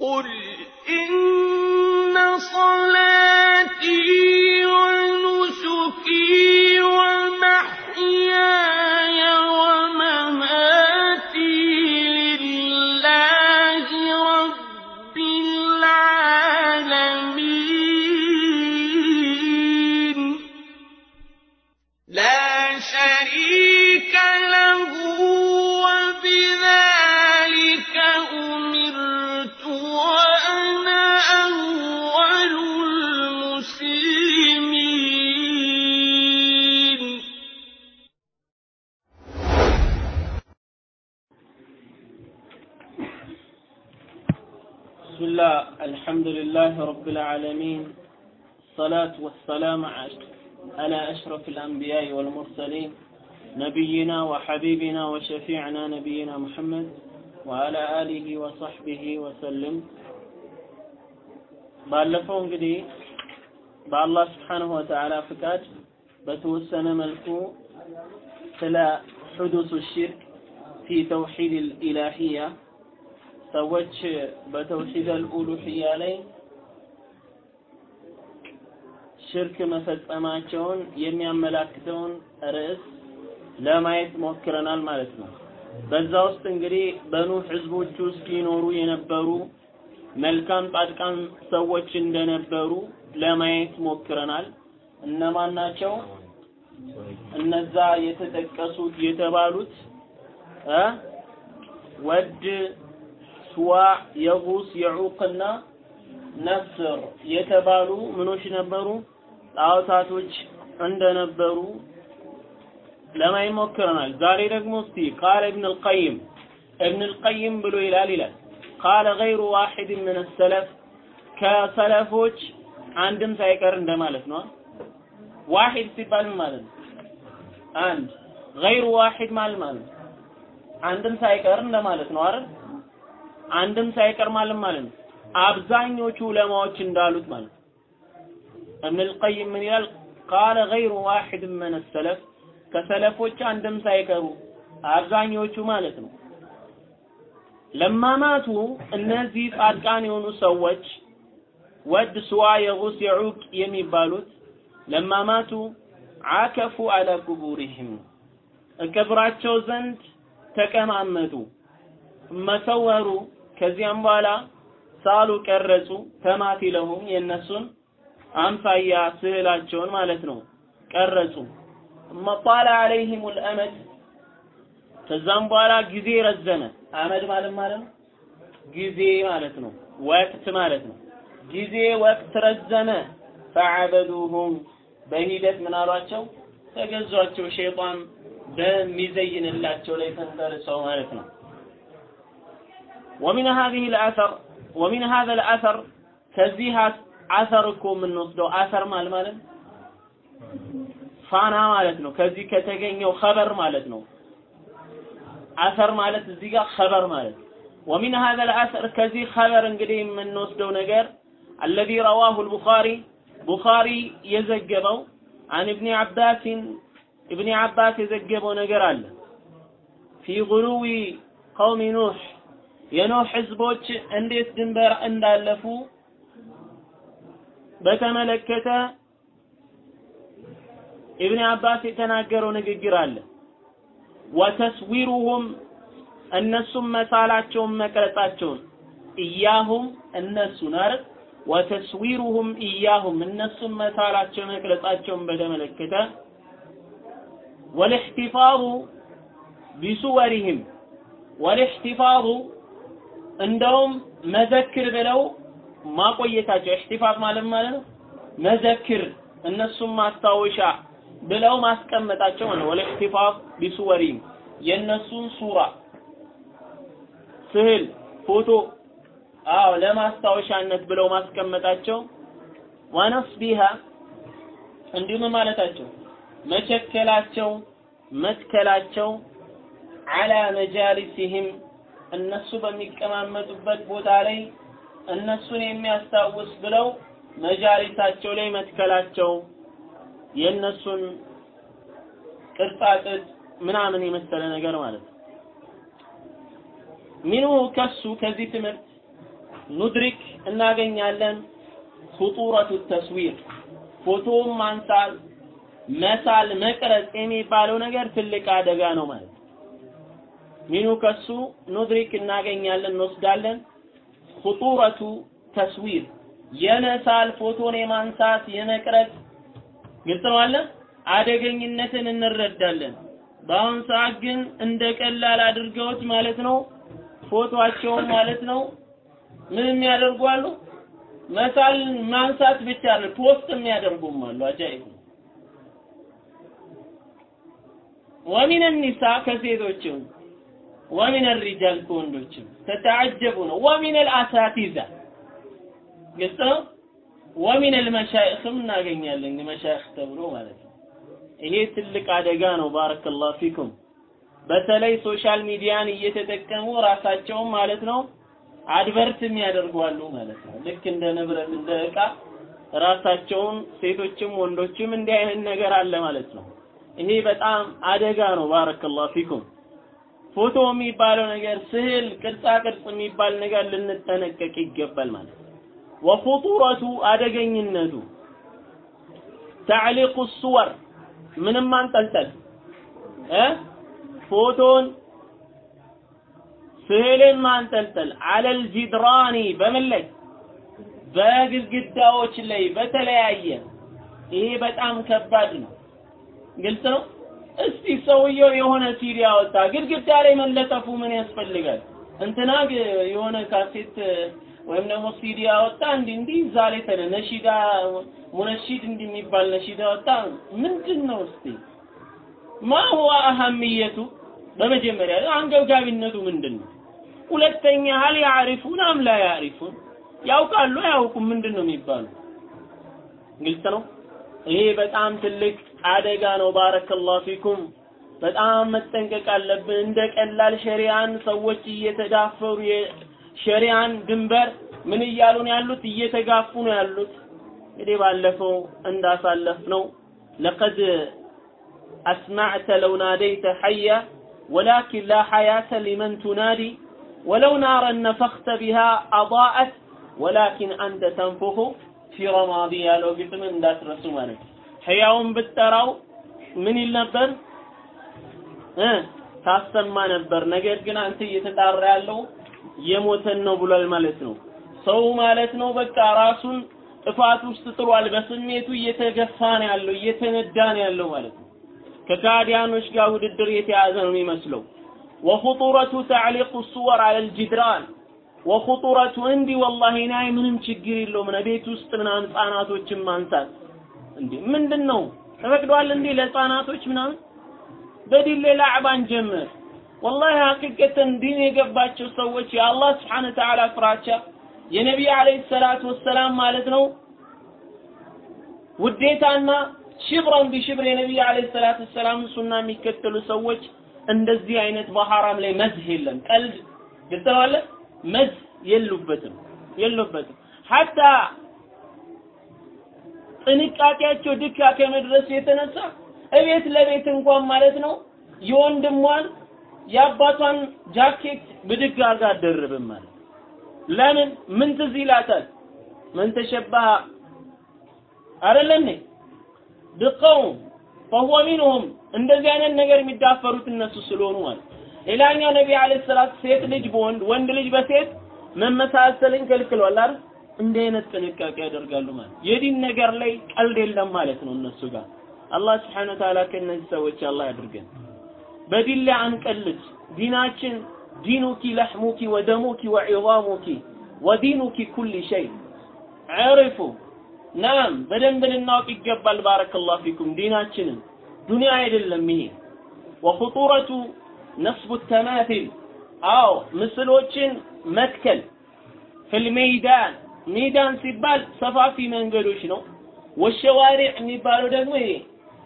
قل إن الحمد لله رب العالمين الصلاة والسلام على أشرف الأنبياء والمرسلين نبينا وحبيبنا وشفيعنا نبينا محمد وعلى آله وصحبه وسلم ባለፈው እንግዲህ በአላህ ስብሓንሁ ወተዓላ ፍቃድ በተወሰነ መልኩ ስለ ሑዱሱ ሽርክ ፊ ተውሒድ ልኢላሂያ ሰዎች በተውሂድ አልኡሉሂያ ላይ ሽርክ መፈጸማቸውን የሚያመላክተውን ርዕስ ለማየት ሞክረናል ማለት ነው። በዛ ውስጥ እንግዲህ በኑህ ህዝቦች ውስጥ ይኖሩ የነበሩ መልካም ጻድቃን ሰዎች እንደነበሩ ለማየት ሞክረናል። እነማን ናቸው? እነዛ የተጠቀሱት የተባሉት እ ወድ ሱዋ የጉስ የዑቅና ነስር የተባሉ ምኖች ነበሩ ጣዖታቶች እንደነበሩ ለማየት ሞክረናል። ዛሬ ደግሞ እስቲ ቃለ ኢብን አልቀይም ኢብን አልቀይም ብሎ ይላል ይላል ቃለ ገይሩ ዋሂድ ምን ሰለፍ ከሰለፎች አንድም ሳይቀር እንደማለት ነው። ዋሂድ ሲባል ማለት ነው? አንድ ገይሩ ዋሂድ ማለት ማለት አንድም ሳይቀር እንደማለት ነው አይደል? አንድም ሳይቀር ማለት ማለት ነው። አብዛኞቹ ዑለማዎች እንዳሉት ማለት ነው። እብን አልቀይም ምን ይላል? ቃለ ገይሩ ዋሂድ ምን ሰለፍ። ከሰለፎች አንድም ሳይቀሩ አብዛኞቹ ማለት ነው። ለማማቱ እነዚህ ጻድቃን የሆኑ ሰዎች ወድ ስዋ የጉስ የዑቅ የሚባሉት ለማማቱ አከፉ አለ ቁቡሪህም። እቀብራቸው ዘንድ ተቀማመጡ መሰወሩ ከዚያም በኋላ ሳሉ ቀረጹ ተማቲለሁም የነሱን አምሳያ ስዕላቸውን ማለት ነው። ቀረጹ። መጣለ አለይህም ልአመድ ከዛም በኋላ ጊዜ ረዘመ። አመድ ማለት ማለት ነው? ጊዜ ማለት ነው። ወቅት ማለት ነው። ጊዜ ወቅት ረዘመ። ፈዐበዱሁም በሂደት ምን አሏቸው? ተገዟቸው። ሸይጣን በሚዘይንላቸው ላይ ተንተርሰው ማለት ነው። ومن هذه الأثر ومن هذا الأثر ከዚህ አሰር እኮ የምንወስደው አሰር ማለት ማለት ፋና ማለት ነው ከዚህ ከተገኘው ኸበር ማለት ነው አሰር ማለት እዚህ ጋር ኸበር ማለት ومن هذا الأثر ከዚህ ኸበር እንግዲህ የምንወስደው ነገር الذي رواه البخاري ቡኻሪ የዘገበው عن ابن عباس ابن عباس የዘገበው ነገር አለ في غلو قوم نوح የኖህ ህዝቦች እንዴት ድንበር እንዳለፉ በተመለከተ ኢብን አባስ የተናገረው ንግግር አለ። ወተስዊሩሁም እነሱም መሳላቸውን መቅረጻቸውን እያሁም እነሱን አይደል? ወተስዊሩሁም እያሁም እነሱም መሳላቸው መቅረጻቸውን በተመለከተ ወልእሕቲፋዙ ቢሱወሪህም ወልእሕቲፋዙ እንደውም መዘክር ብለው ማቆየታቸው እሕቲፋዝ ማለት ማለት ነው። መዘክር እነሱም ማስታወሻ ብለው ማስቀመጣቸው ነው። ወልእሕቲፋዝ ቢሱወሪህም የእነሱን ሱራ ስዕል ፎቶ አዎ ለማስታወሻነት ብለው ማስቀመጣቸው። ወነስቢሃ እንዲሁም ማለታቸው? መቸከላቸው መትከላቸው አላ መጃሊሲህም እነሱ በሚቀማመጡበት ቦታ ላይ እነሱን የሚያስታውስ ብለው መጃሊሳቸው ላይ መትከላቸው የእነሱን ቅርጻቅርጽ ምናምን የመሰለ ነገር ማለት ነው። ሚንሁ ከሱ ከዚህ ትምህርት ኑድሪክ እናገኛለን ኹጡረቱ ተስዊር ፎቶውን ማንሳት መሳል መቅረጽ የሚባለው ነገር ትልቅ አደጋ ነው ማለት ነው። ሚኑ ከሱ ندرك እናገኛለን እንወስዳለን። خطورة التصوير የመሳል ፎቶን የማንሳት የመቅረጽ ግልጽ ነው አለ። አደገኝነትን እንረዳለን። በአሁን ሰዓት ግን እንደ ቀላል አድርገውት ማለት ነው ፎቶአቸውን ማለት ነው። ምን የሚያደርጉ አሉ? መሳል ማንሳት ብቻ አይደል post የሚያደርጉም አሉ። አጃኢብ ነው። ومن النساء ከሴቶችም ومن الرجال ከወንዶችም ተተዓጀቡ ነው። ومن الأساتذة ግልጽ ነው? ومن المشايخ ም እናገኛለን مشايخ ተብሎ ማለት ነው። ይሄ ትልቅ አደጋ ነው። بارك الله فيكم። በተለይ social media ን እየተጠቀሙ ራሳቸውን ማለት ነው advert የሚያደርጓሉ ማለት ነው። ልክ እንደ ንብረት እንደ እቃ ራሳቸውን ሴቶችም ወንዶችም እንዲህ አይነት ነገር አለ ማለት ነው። ይሄ በጣም አደጋ ነው። ባረከላሁ ፊኩም ፎቶ የሚባለው ነገር ስዕል ቅርጻ ቅርጽ የሚባል ነገር ልንጠነቀቅ ይገባል ማለት ነው። ወኹጡረቱ አደገኝነቱ። ተዕሊቁ ሱወር ምንም አንጠልጠል። እ? ፎቶን ስዕልን ማንጠልጠል። አለል ጂድራኒ በምን ላይ? በግድግዳዎች ላይ በተለያየ። ይሄ በጣም ከባድ ነው። ግልጽ ነው እስቲ ሰውየው የሆነ ሲዲ ያወጣ ግድግዳ ላይ መለጠፉ ምን ያስፈልጋል? እንትና የሆነ ካሴት ወይም ደግሞ ሲዲ ያወጣ እንዲህ እንዲህ እዛ ላይ ተነ ነሺዳ منشد እንዲህ የሚባል ነሺዳ ወጣ ምንድን ነው እስቲ? ما هو أهميته በመጀመሪያ አንገብጋቢነቱ ምንድን ነው ሁለተኛ هل يعرفون أم لا يعرفون? ያውቃሉ አያውቁም? ምንድን ነው የሚባሉ ግልጽ ነው? ይሄ በጣም ትልቅ አደጋ ነው። ባረከላሁ ፊኩም። በጣም መጠንቀቅ አለብን። እንደ ቀላል ሸሪያን ሰዎች እየተዳፈሩ የሸሪያን ድንበር ምን እያሉ ነው ያሉት? እየተጋፉ ነው ያሉት። እንግዲህ ባለፈው እንዳሳለፍ ነው ለቀድ አስማዕተ ለው ናደይተ ሐያ ወላኪን ላ ሐያተ ሊመን ቱናዲ ወለው ናረን ነፈኽተ ቢሃ አضአት ወላኪን አንተ ተንፉኹ ፊ ረማዲ ያለው ግጥምን እንዳትረሱ ማለት ነው። ሕያውን ብትጠራው ምን ይል ነበር? እ ታሰማ ነበር። ነገር ግን አንተ እየተጣራ ያለው የሞተን ነው ብሏል ማለት ነው። ሰው ማለት ነው በቃ ራሱን ጥፋት ውስጥ ጥሏል። በስሜቱ እየተገፋ ነው ያለው እየተነዳ ነው ያለው ማለት ነው። ከካዲያኖች ጋር ውድድር የተያዘ ነው የሚመስለው። ወኹጡረቱ ተዕሊቁ ሱወር አለል ጅድራን ወኹጡረቱ እንዲህ ወላሂ ናይ ምንም ችግር የለውም። ቤት ውስጥ ምናምን ህጻናቶችን ማንሳት እንዴ? ምንድን ነው ተፈቅዷል እንዴ ለህፃናቶች ምናምን? በዲን ሌላ አዕባን ጀምር ወላሂ ሀቂቀተን ዲን የገባቸው ሰዎች የአላህ ስብሓነ ተዓላ ፍራቻ የነቢይ አለይሂ ሰላቱ ወሰላም ማለት ነው። ውዴታና ሽብረን ቢሽብር የነቢይ አለይሂ ሰላቱ ወሰላም ሱና የሚከተሉ ሰዎች እንደዚህ አይነት በሐራም ላይ መዝህ የለም። ቀልድ ግልጸዋለ መዝህ የሉበትም የሉበትም። ሐታ ጥንቃቄያቸው ድካ ከመድረሱ የተነሳ እቤት ለቤት እንኳን ማለት ነው የወንድሟን የአባቷን ጃኬት ብድግ አድርጋ አትደርብም ማለት ለምን? ምን ትዝ ይላታል? ምን ተሸባህ አይደለም ብቀውም ፈሁወ ሚንሁም እንደዚህ አይነት ነገር የሚዳፈሩት እነሱ ስለሆኑ ማለት ሌላኛው ነቢ አለይሂ ሰላት ሴት ልጅ በወንድ ወንድ ልጅ በሴት መመሳሰልን ከልክለዋል አይደል እንዲህ አይነት ጥንቃቄ ያደርጋሉ ማለት የዲን ነገር ላይ ቀልድ የለም ማለት ነው እነሱ ጋር። አላህ ስብሐነ ወተዓላ ከእነዚህ ሰዎች አላህ ያድርገን። በዲን ላይ አንቀልድ። ዲናችን ዲኑኪ ለሕሙኪ ወደሙኪ ወዒዛሙኪ ወዲኑኪ ኩል ሸይ። ዕርፉ። ናም በደንብ ልናውቅ ይገባል። ባረከላሁ ፊኩም። ዲናችንን። ዱንያ አይደለም ይሄ። ወኹጡረቱ ነስቡ ተማቲል አዎ። ምስሎችን መትከል። ፊልሜይዳን ሜዳን ሲባል ሰፋፊ መንገዶች ነው። ወሸዋሪዕ የሚባለው ደግሞ ይሄ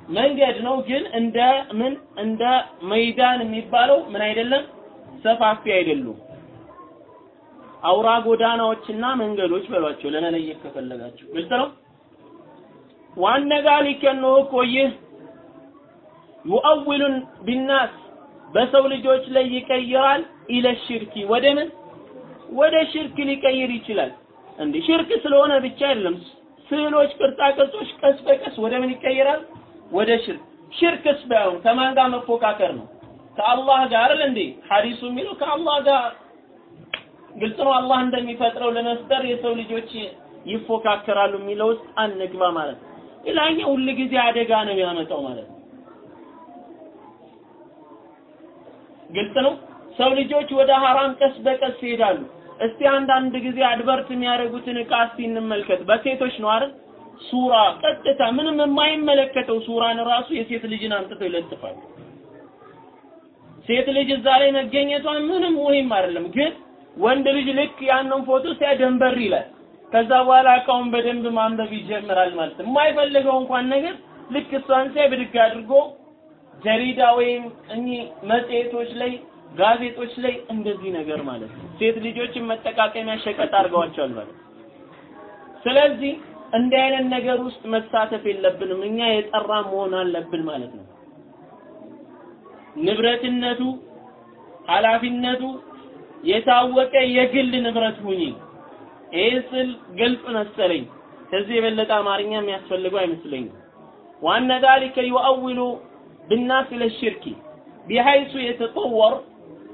መንገድ ነው ግን እንደ ምን እንደ መይዳን የሚባለው ምን አይደለም? ሰፋፊ አይደሉም። አውራ ጎዳናዎችና መንገዶች በሏቸው ለመለየት ከፈለጋችሁ። ግልጽ ነው? ዋነ ዛሊከ ነው እኮ ይህ ሙአዊሉን ቢናስ በሰው ልጆች ላይ ይቀይራል ኢለ ሽርኪ ወደ ምን? ወደ ሽርክ ሊቀይር ይችላል። እንዴ ሽርክ ስለሆነ ብቻ አይደለም። ስዕሎች፣ ቅርጻ ቅርጾች ቀስ በቀስ ወደ ምን ይቀየራል? ወደ ሽርክ። ሽርክስ ባይሆን ከማን ጋር መፎካከር ነው? ከአላህ ጋር አይደል እንዴ? ሐዲሱ የሚለው ከአላህ ጋር ግልጽ ነው። አላህ እንደሚፈጥረው ለመፍጠር የሰው ልጆች ይፎካከራሉ የሚለው ውስጥ አንግባ ማለት ነው። ሌላኛው ሁል ጊዜ አደጋ ነው የሚያመጣው ማለት ነው። ግልጽ ነው። ሰው ልጆች ወደ ሐራም ቀስ በቀስ ይሄዳሉ። እስቲ አንዳንድ ጊዜ አድቨርት የሚያደርጉትን እቃ እስቲ እንመልከት። በሴቶች ነው አይደል? ሱራ ቀጥታ ምንም የማይመለከተው ሱራን ራሱ የሴት ልጅን አምጥተው ይለጥፋሉ። ሴት ልጅ እዛ ላይ መገኘቷን ምንም ሙሂም አይደለም፣ ግን ወንድ ልጅ ልክ ያንን ፎቶ ሲያይ ደንበር ይላል። ከዛ በኋላ እቃውን በደንብ ማንበብ ይጀምራል ማለት ነው። የማይፈልገው እንኳን ነገር ልክ እሷን ሲያይ ብድግ አድርጎ ጀሪዳ ወይም እኚህ መጽሔቶች ላይ ጋዜጦች ላይ እንደዚህ ነገር ማለት ነው። ሴት ልጆችን መጠቃቀሚያ ሸቀጥ አድርገዋቸዋል ማለት ነው። ስለዚህ እንዲህ አይነት ነገር ውስጥ መሳተፍ የለብንም። እኛ የጠራ መሆን አለብን ማለት ነው። ንብረትነቱ ኃላፊነቱ የታወቀ የግል ንብረት ሁኚ። ይህ ስል ግልጽ መሰለኝ። ከዚህ የበለጠ አማርኛ የሚያስፈልገው አይመስለኝም። ዋነ ذلك يؤول بالناس الى الشرك بحيث يتطور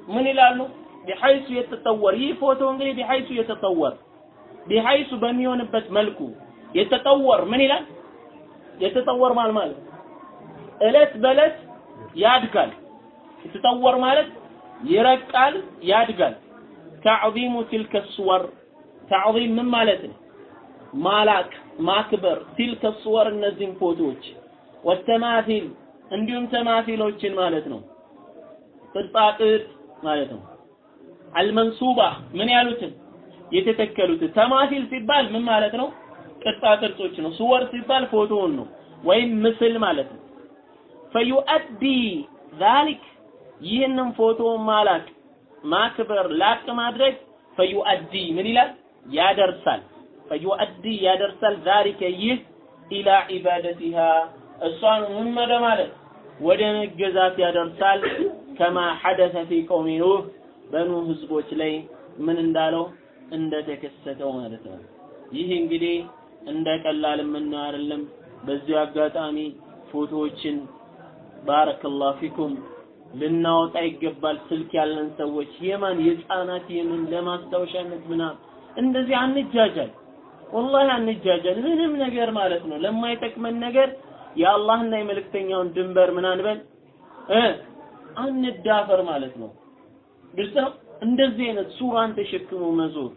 ምን ይላሉ? ቢሐይሱ የተጠወር ይህ ፎቶ እንግዲህ ቢሐይሱ የተጠወር ቢሐይሱ በሚሆንበት መልኩ የተጠወር ምን ይላል? የተጠወር ማል ማለት እለት በእለት ያድጋል። የተጠወር ማለት ይረቃል፣ ያድጋል። ተዕዚሙ ትልከ ሱወር ተዕዚም ምን ማለት ነው? ማላክ ማክበር ትልከ ሱወር እነዚህን ፎቶዎች ወተማሲል እንዲሁም ተማሲሎችን ማለት ነው ቅርጻ ቅርጽ ማለት ነው። አልመንሱባ ምን ያሉትን የተተከሉትን ተማቲል ሲባል ምን ማለት ነው? ቅርጻ ቅርጾች ነው። ሱወር ሲባል ፎቶውን ነው ወይም ምስል ማለት ነው። ፈዩአዲ ዛሊክ ይህንን ፎቶ ማላክ ማክበር ላቅ ማድረግ ፈዩአዲ ምን ይላል ያደርሳል። ፈዩአዲ ያደርሳል ዛሊከ ይህ ኢላ ዒባደቲሃ እሷን ምን ማለት ወደ መገዛት ያደርሳል። ከማ ሐደሰ ፊ ቀውሚ ኑህ በኑ ህዝቦች ላይ ምን እንዳለው እንደተከሰተው ማለት ነው። ይህ እንግዲህ እንደ ቀላል የምናየው አይደለም። በዚህ አጋጣሚ ፎቶዎችን ባረከላሁ ፊኩም ልናወጣ ይገባል። ስልክ ያለን ሰዎች የማን የህፃናት የምን ለማስታወሻነት ምናምን እንደዚህ አንጃጃል፣ ወላሂ አንጃጃል። ምንም ነገር ማለት ነው ለማይጠቅመን ነገር የአላህና የመልእክተኛውን ድንበር ምን አንበል እ አንዳፈር ማለት ነው። ግልጽ ነው። እንደዚህ አይነት ሱራን ተሸክሞ መዞር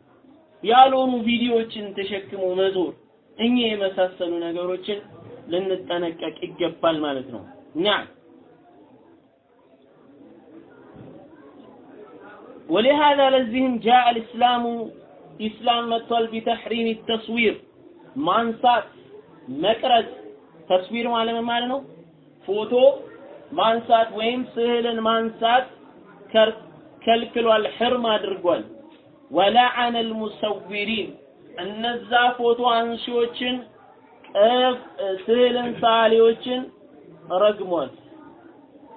ያልሆኑ ቪዲዮዎችን ተሸክሞ መዞር እኚህ የመሳሰሉ ነገሮችን ልንጠነቀቅ ይገባል ማለት ነው። ኒዓም ولهذا ለዚህም جاء الإسلام ኢስላም መጥቷል ቢተሕሪም ተስዊር ማንሳት መቅረጽ ተስዊር ማለት ምን ማለት ነው ፎቶ ማንሳት ወይም ስዕልን ማንሳት ከልክሏል ሕርም አድርጓል። ወለዐነ አልሙሰዊሪን እነዛ ፎቶ አንሺዎችን ስዕልን ሳሌዎችን ረግሟል።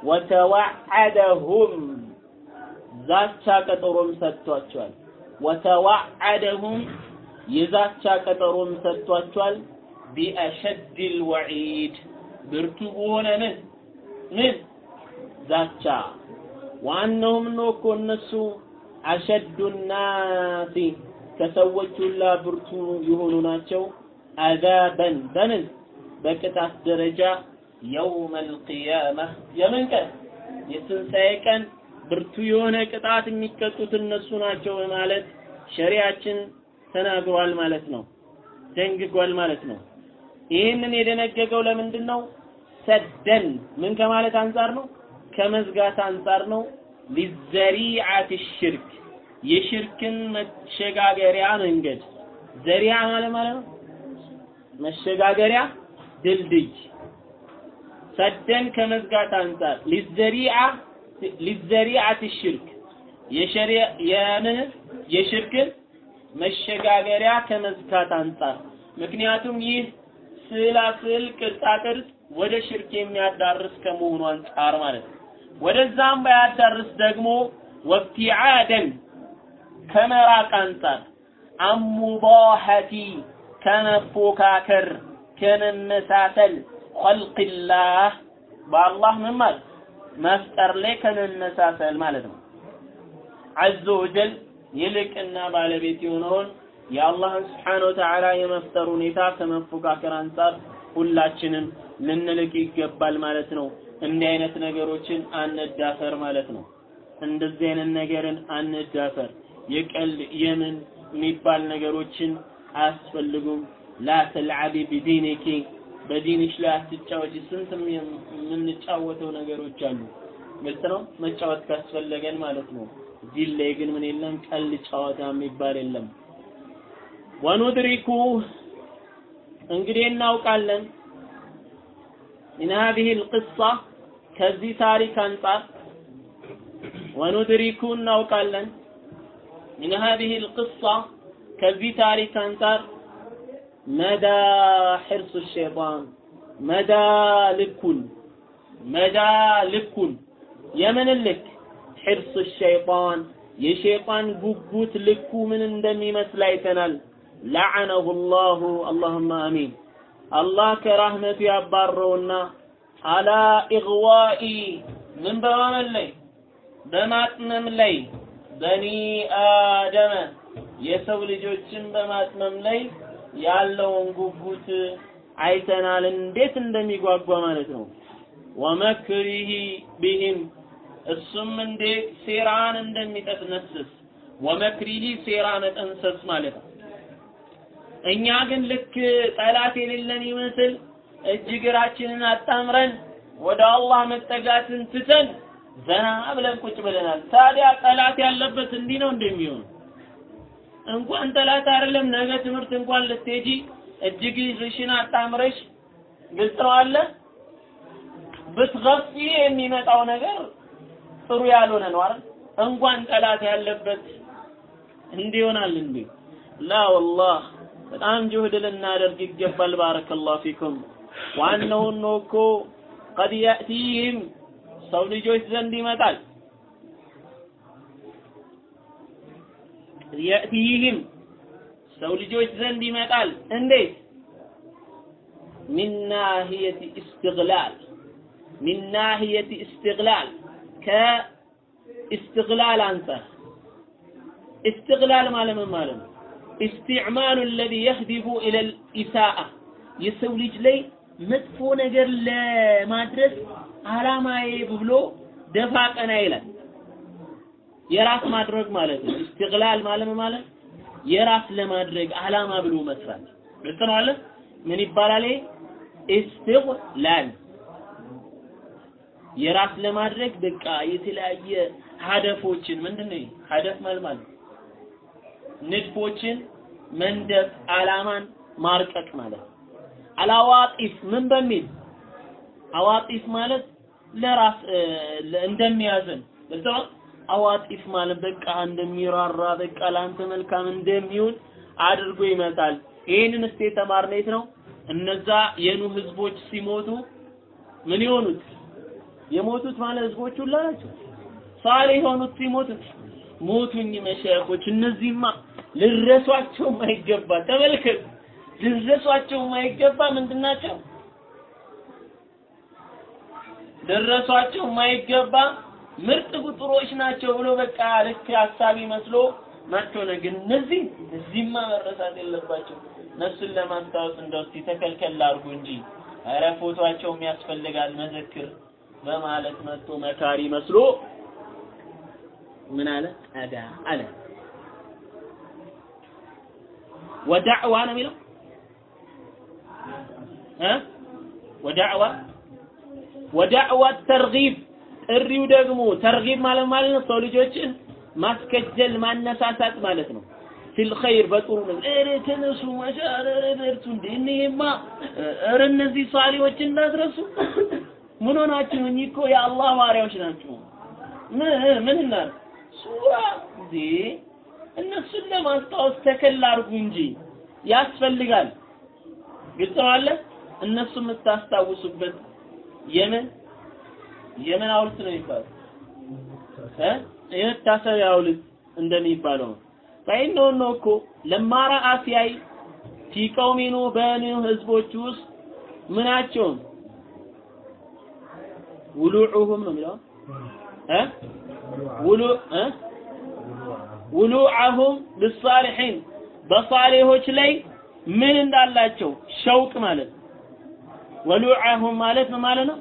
ወተዋዐደሁም ዛቻ ቀጠሮም ሰጥቷቸዋል። ወተዋዐደሁም የዛቻ ቀጠሮም ሰጥቷቸዋል። ቢአሸድል ወዒድ ብርቱ በሆነ ምን ምን ዛቻ። ዋናውም ነው እኮ እነሱ? አሸዱ ናሲ ከሰዎች ሁላ ብርቱ የሆኑ ናቸው። አዛበን በምን በቅጣት ደረጃ የውመል ቂያማ የምን ቀን? የትንሣኤ ቀን። ብርቱ የሆነ ቅጣት የሚቀጡት እነሱ ናቸው በማለት ሸሪያችን ተናግሯል ማለት ነው ደንግጓል ማለት ነው። ይህንን የደነገገው ለምንድን ነው ሰደን ምን ከማለት አንጻር ነው? ከመዝጋት አንጻር ነው። ሊዘሪዓት ሽርክ የሽርክን መሸጋገሪያ መንገድ። ዘሪዓ ማለት ማለት ነው? መሸጋገሪያ ድልድይ። ሰደን ከመዝጋት አንጻር። ሊዘሪዓ ሊዘሪዓት ሽርክ የምን? የሽርክን መሸጋገሪያ ከመዝጋት አንጻር። ምክንያቱም ይህ ስዕላ ስዕል ቅርጻቅርጽ ወደ ሽርክ የሚያዳርስ ከመሆኑ አንጻር ማለት ነው። ወደዛም ባያዳርስ ደግሞ ወብቲዓደን ከመራቅ አንጻር አሙባሐቲ ከመፎካከር ከመመሳሰል ኸልቅላህ በአላህ ምን ማለት መፍጠር ላይ ከመመሳሰል ማለት ነው። ዐዘ ወጀል ይልቅና ባለቤት የሆነውን የአላህን ስብሓነ ወተዓላ የመፍጠር ሁኔታ ከመፎካከር አንጻር ሁላችንም ልንልቅ ይገባል ማለት ነው። እንዲህ አይነት ነገሮችን አንዳፈር ማለት ነው። እንደዚህ አይነት ነገርን አንዳፈር። የቀልድ የምን የሚባል ነገሮችን አያስፈልጉም። ላ ተልዓቢ ቢዲኒኪ በዲንሽ ላይ አትጫወቺ። ስንት የምንጫወተው ነገሮች አሉ። ግልጽ ነው። መጫወት ካስፈለገን ማለት ነው። ዲን ላይ ግን ምን የለም፣ ቀልድ ጨዋታ የሚባል የለም። ወኑድሪኩ እንግዲህ እናውቃለን من هذه القصة ከዚህ ታሪክ አንጻር ወኑድሪኩ እናውቃለን من هذه القصة ከዚህ ታሪክ አንጻር መዳ ሕርሱ ሸይጣን መዳ ልኩን መዳ ልኩን የምን ልክ ሕርሱ ሸይጣን የሸይጣን ጉጉት ልኩ ምን እንደሚመስል አይተናል። ለዐነሁ ላሁ አላሁመ አሚን። አላህ ከራህመቱ ያባረውና አላ ኢግዋኢ ምን በማመን ላይ በማጥመም ላይ በኒ አደመ የሰው ልጆችን በማጥመም ላይ ያለውን ጉጉት አይተናል። እንዴት እንደሚጓጓ ማለት ነው። ወመክሪሂ ቢሂም እሱም እንዴት ሴራን እንደሚጠነስስ ወመክሪሂ ሴራ መጠንሰስ ማለት ነው። እኛ ግን ልክ ጠላት የሌለን ይመስል እጅ እግራችንን አጣምረን ወደ አላህ መጠጋትን ትተን ዘና ብለን ቁጭ ብለናል። ታዲያ ጠላት ያለበት እንዲህ ነው እንደሚሆን እንኳን ጠላት አይደለም ነገ ትምህርት እንኳን ልትሄጂ እጅ እግርሽን አጣምረሽ ግልጽ ነው አለ ብትገፊ የሚመጣው ነገር ጥሩ ያልሆነ ነው አይደል? እንኳን ጠላት ያለበት እንዲሆናል እንዴ? ላ ወላህ በጣም ጅሁድ ልናደርግ ይገባል። ባረከላሁ ፊኩም። ዋናውን ነው እኮ ቀድ ያእቲህም ሰው ልጆች ዘንድ ይመጣል። የእቲህም ሰው ልጆች ዘንድ ይመጣል። እንዴት? ሚን እስትግላል ሚን እስትግላል ከእስትግላል አንጻር እስትግላል ማለት ምን ማለት ነው? ኢስቲዕማሉ ለዚ የህዲቡ ኢለል ኢሳአ የሰው ልጅ ላይ መጥፎ ነገር ለማድረስ አላማዬ ብሎ ደፋ ቀና ይላል። የራስ ማድረግ ማለት ነው። ኢስቲግላል ማለት ማለት የራስ ለማድረግ አላማ ብሎ መስራት ግልጽ ነው አለ። ምን ይባላል? ኢስቲግላል የራስ ለማድረግ በቃ የተለያየ ሀደፎችን ምንድን ነው ሀደፍ ማለት ማለት ንድፎችን መንደፍ አላማን ማርቀቅ ማለት አላዋጢፍ ምን በሚል? አዋጢፍ ማለት ለራስ እንደሚያዝን። በዛ አዋጢፍ ማለት በቃ እንደሚራራ በቃ ለአንተ መልካም እንደሚሆን አድርጎ ይመጣል። ይህንን እስቲ የተማርነው ነው? እነዛ የኑ ህዝቦች ሲሞቱ ምን የሆኑት? የሞቱት ማለት ህዝቦች ሁላ ሳሌህ የሆኑት ሲሞቱት ሞቱኝ መሻይኾች እነዚህማ ልረሷቸው ማይገባ ተመልከት ልረሷቸው ማይገባ ምንድናቸው? ልረሷቸው ማይገባ ምርጥ ቁጥሮች ናቸው ብሎ በቃ ልክ ሀሳቢ መስሎ መጥቶ ነው። ግን እነዚህ እዚህማ መረሳት የለባቸው። እነሱን ለማስታወስ እንደው እስቲ ተከልከል አድርጉ እንጂ ኧረ ፎቶአቸውም ያስፈልጋል መዘክር በማለት መጥቶ መካሪ መስሎ ምን አለ? አዳ አለ። ወዳዕዋ ነው የሚለው? እ? ወዳዕዋ? ወዳዕዋ ተርጊብ። ጥሪው ደግሞ ተርጊብ ማለት ማለት ነው። ሰው ልጆችን ማስከጀል ማነሳሳት ማለት ነው። ፊል ኸይር በጥሩ ነው። ኧረ ተነሱ ማሻአላ ኧረ በርቱ እንዴ? እነዚህ ሷሊዎች እንዳትረሱ። ምን ሆናችሁ? እኚህ እኮ የአላህ ባሪያዎች ናቸው ምን ምን እናድርግ ሱራ እንዴ እነሱን ለማስታወስ ተከል አድርጉ እንጂ ያስፈልጋል። ግልጽ አለ። እነሱ የምታስታውሱበት የምን? የምን ሐውልት ነው የሚባለው? የመታሰቢያ ሐውልት እንደሚባለው ፈኢነሁ ነው። እኮ ለማ ረአ ሲያይ ፊ ቀውሚ ኑህ በኑህ ህዝቦች ውስጥ ምናቸውም ውሉዑሁም ነው የሚለው? እ ውሉ እ ውሉዐሁም ብሳሊሒን በሳሌሆች ላይ ምን እንዳላቸው ሸውቅ ማለት ነው። ወሉዐሁም ማለት ምን ማለት ነው?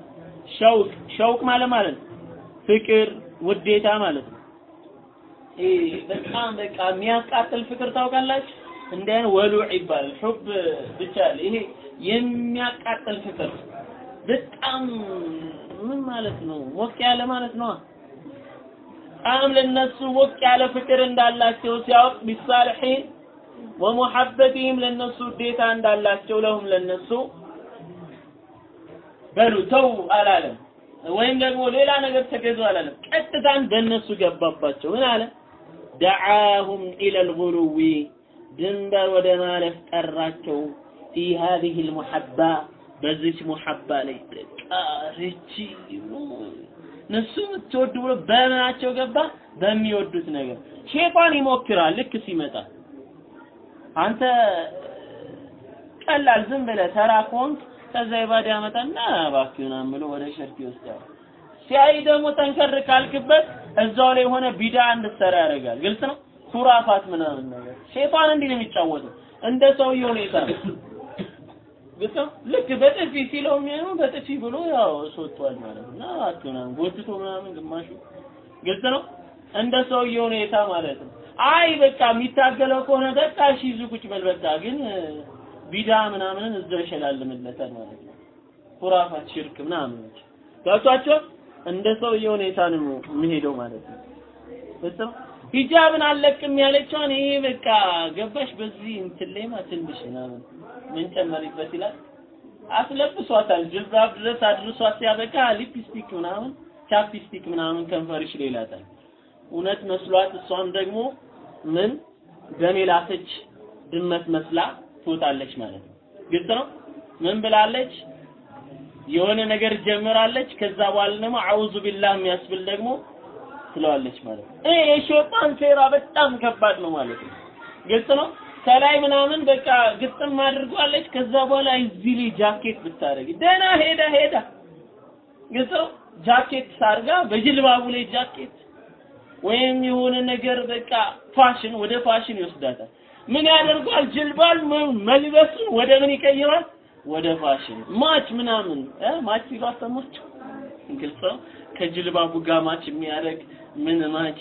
ሸውቅ ሸውቅ ማለት ማለት ነው ፍቅር ውዴታ ማለት ነው። በጣም በቃ የሚያቃጥል ፍቅር ታውቃላችሁ? እንደ አይነት ወሉዕ ይባላል። ሑብ ብቻ ይሄ የሚያቃጥል ፍቅር በጣም ምን ማለት ነው? ሞቅ ያለ ማለት ነው። በጣም ለነሱ ሞቅ ያለ ፍቅር እንዳላቸው ሲያውቅ ቢሳልሒን ወሙሐበቲህም ለነሱ ውዴታ እንዳላቸው ለሁም ለነሱ በሉ ተው አላለም። ወይም ደግሞ ሌላ ነገር ተገዙ አላለም። ቀጥታን በእነሱ ገባባቸው። ምን አለ? ደዓሁም ኢለል ጉሉዊ ድንበር ወደ ማለፍ ጠራቸው። ፊ ሀዚህ ልሙሐባ በዚች ሙሐባ ላይ በቃ ርቺ እነሱ የምትወዱ ብሎ በምናቸው ገባ? በሚወዱት ነገር። ሼጣን ይሞክራል ልክ ሲመጣ አንተ ቀላል ዝም ብለህ ተራ ከሆንክ ከዛ ኢባዳ ያመጣና እባክህ ምናምን ብሎ ወደ ሸርክ ይወስዳል። ሲያይ ደግሞ ጠንከር ካልክበት እዛው ላይ የሆነ ቢዳ እንድትሰራ ያደርጋል። ግልጽ ነው። ኹራፋት ምናምን ነገር ሸይጣን እንዲህ ነው የሚጫወተው። እንደ ሰውየው ሁኔታ ነው። ግልጽ ነው። ልክ በጥፊ ሲለው የሚሆነው በጥፊ ብሎ ያው ሶቷል ማለት ነው። እና ምናምን ጎትቶ ምናምን ግማሹ ግልጽ ነው። እንደ ሰውየው ሁኔታ ማለት ነው። አይ በቃ የሚታገለው ከሆነ በቃ እሺ ይዙ ቁጭ በል በቃ ግን ቢዳ ምናምንን እዛው ይሸላልምለታል ማለት ነው። ኩራፋት ሽርክ ምናምን ገብቷቸው እንደ ሰውየው ሁኔታ ነው የሚሄደው ማለት ነው። በጣም ሂጃብን አለቅም ያለችውን ይሄ በቃ ገባሽ በዚህ እንትን ላይማ ትንሽ ምናምን ምን ጨመሪበት ይላል። አስለብሷታል። ጅልባብ ድረስ አድርሷት ሲያበቃ ሊፕስቲክ ምናምን chapstick ምናምን ከንፈርሽ ላይ ይላታል። እውነት መስሏት እሷም ደግሞ ምን ደም የላሰች ድመት መስላ ትወጣለች ማለት ነው። ግልጽ ነው። ምን ብላለች? የሆነ ነገር ጀምራለች። ከዛ በኋላ ደግሞ أعوذ بالله የሚያስብል ደግሞ ትለዋለች ማለት ነው። ይሄ የሸይጣን ሴራ በጣም ከባድ ነው ማለት ነው። ግልጽ ነው። ከላይ ምናምን በቃ ግጥም አድርጓለች። ከዛ በኋላ እዚህ ላይ ጃኬት ብታደርግ ደህና ሄዳ ሄዳ ግልጽ ነው። ጃኬት ሳርጋ በጅልባቡ ላይ ጃኬት ወይም የሆነ ነገር በቃ ፋሽን ወደ ፋሽን ይወስዳታል። ምን ያደርጓል? ጅልባብ መልበሱን ወደ ምን ይቀይራል? ወደ fashion match ምናምን match ሲሉ? ግልጽ ነው። ከጅልባቡ ጋር match የሚያደርግ ምን ማች?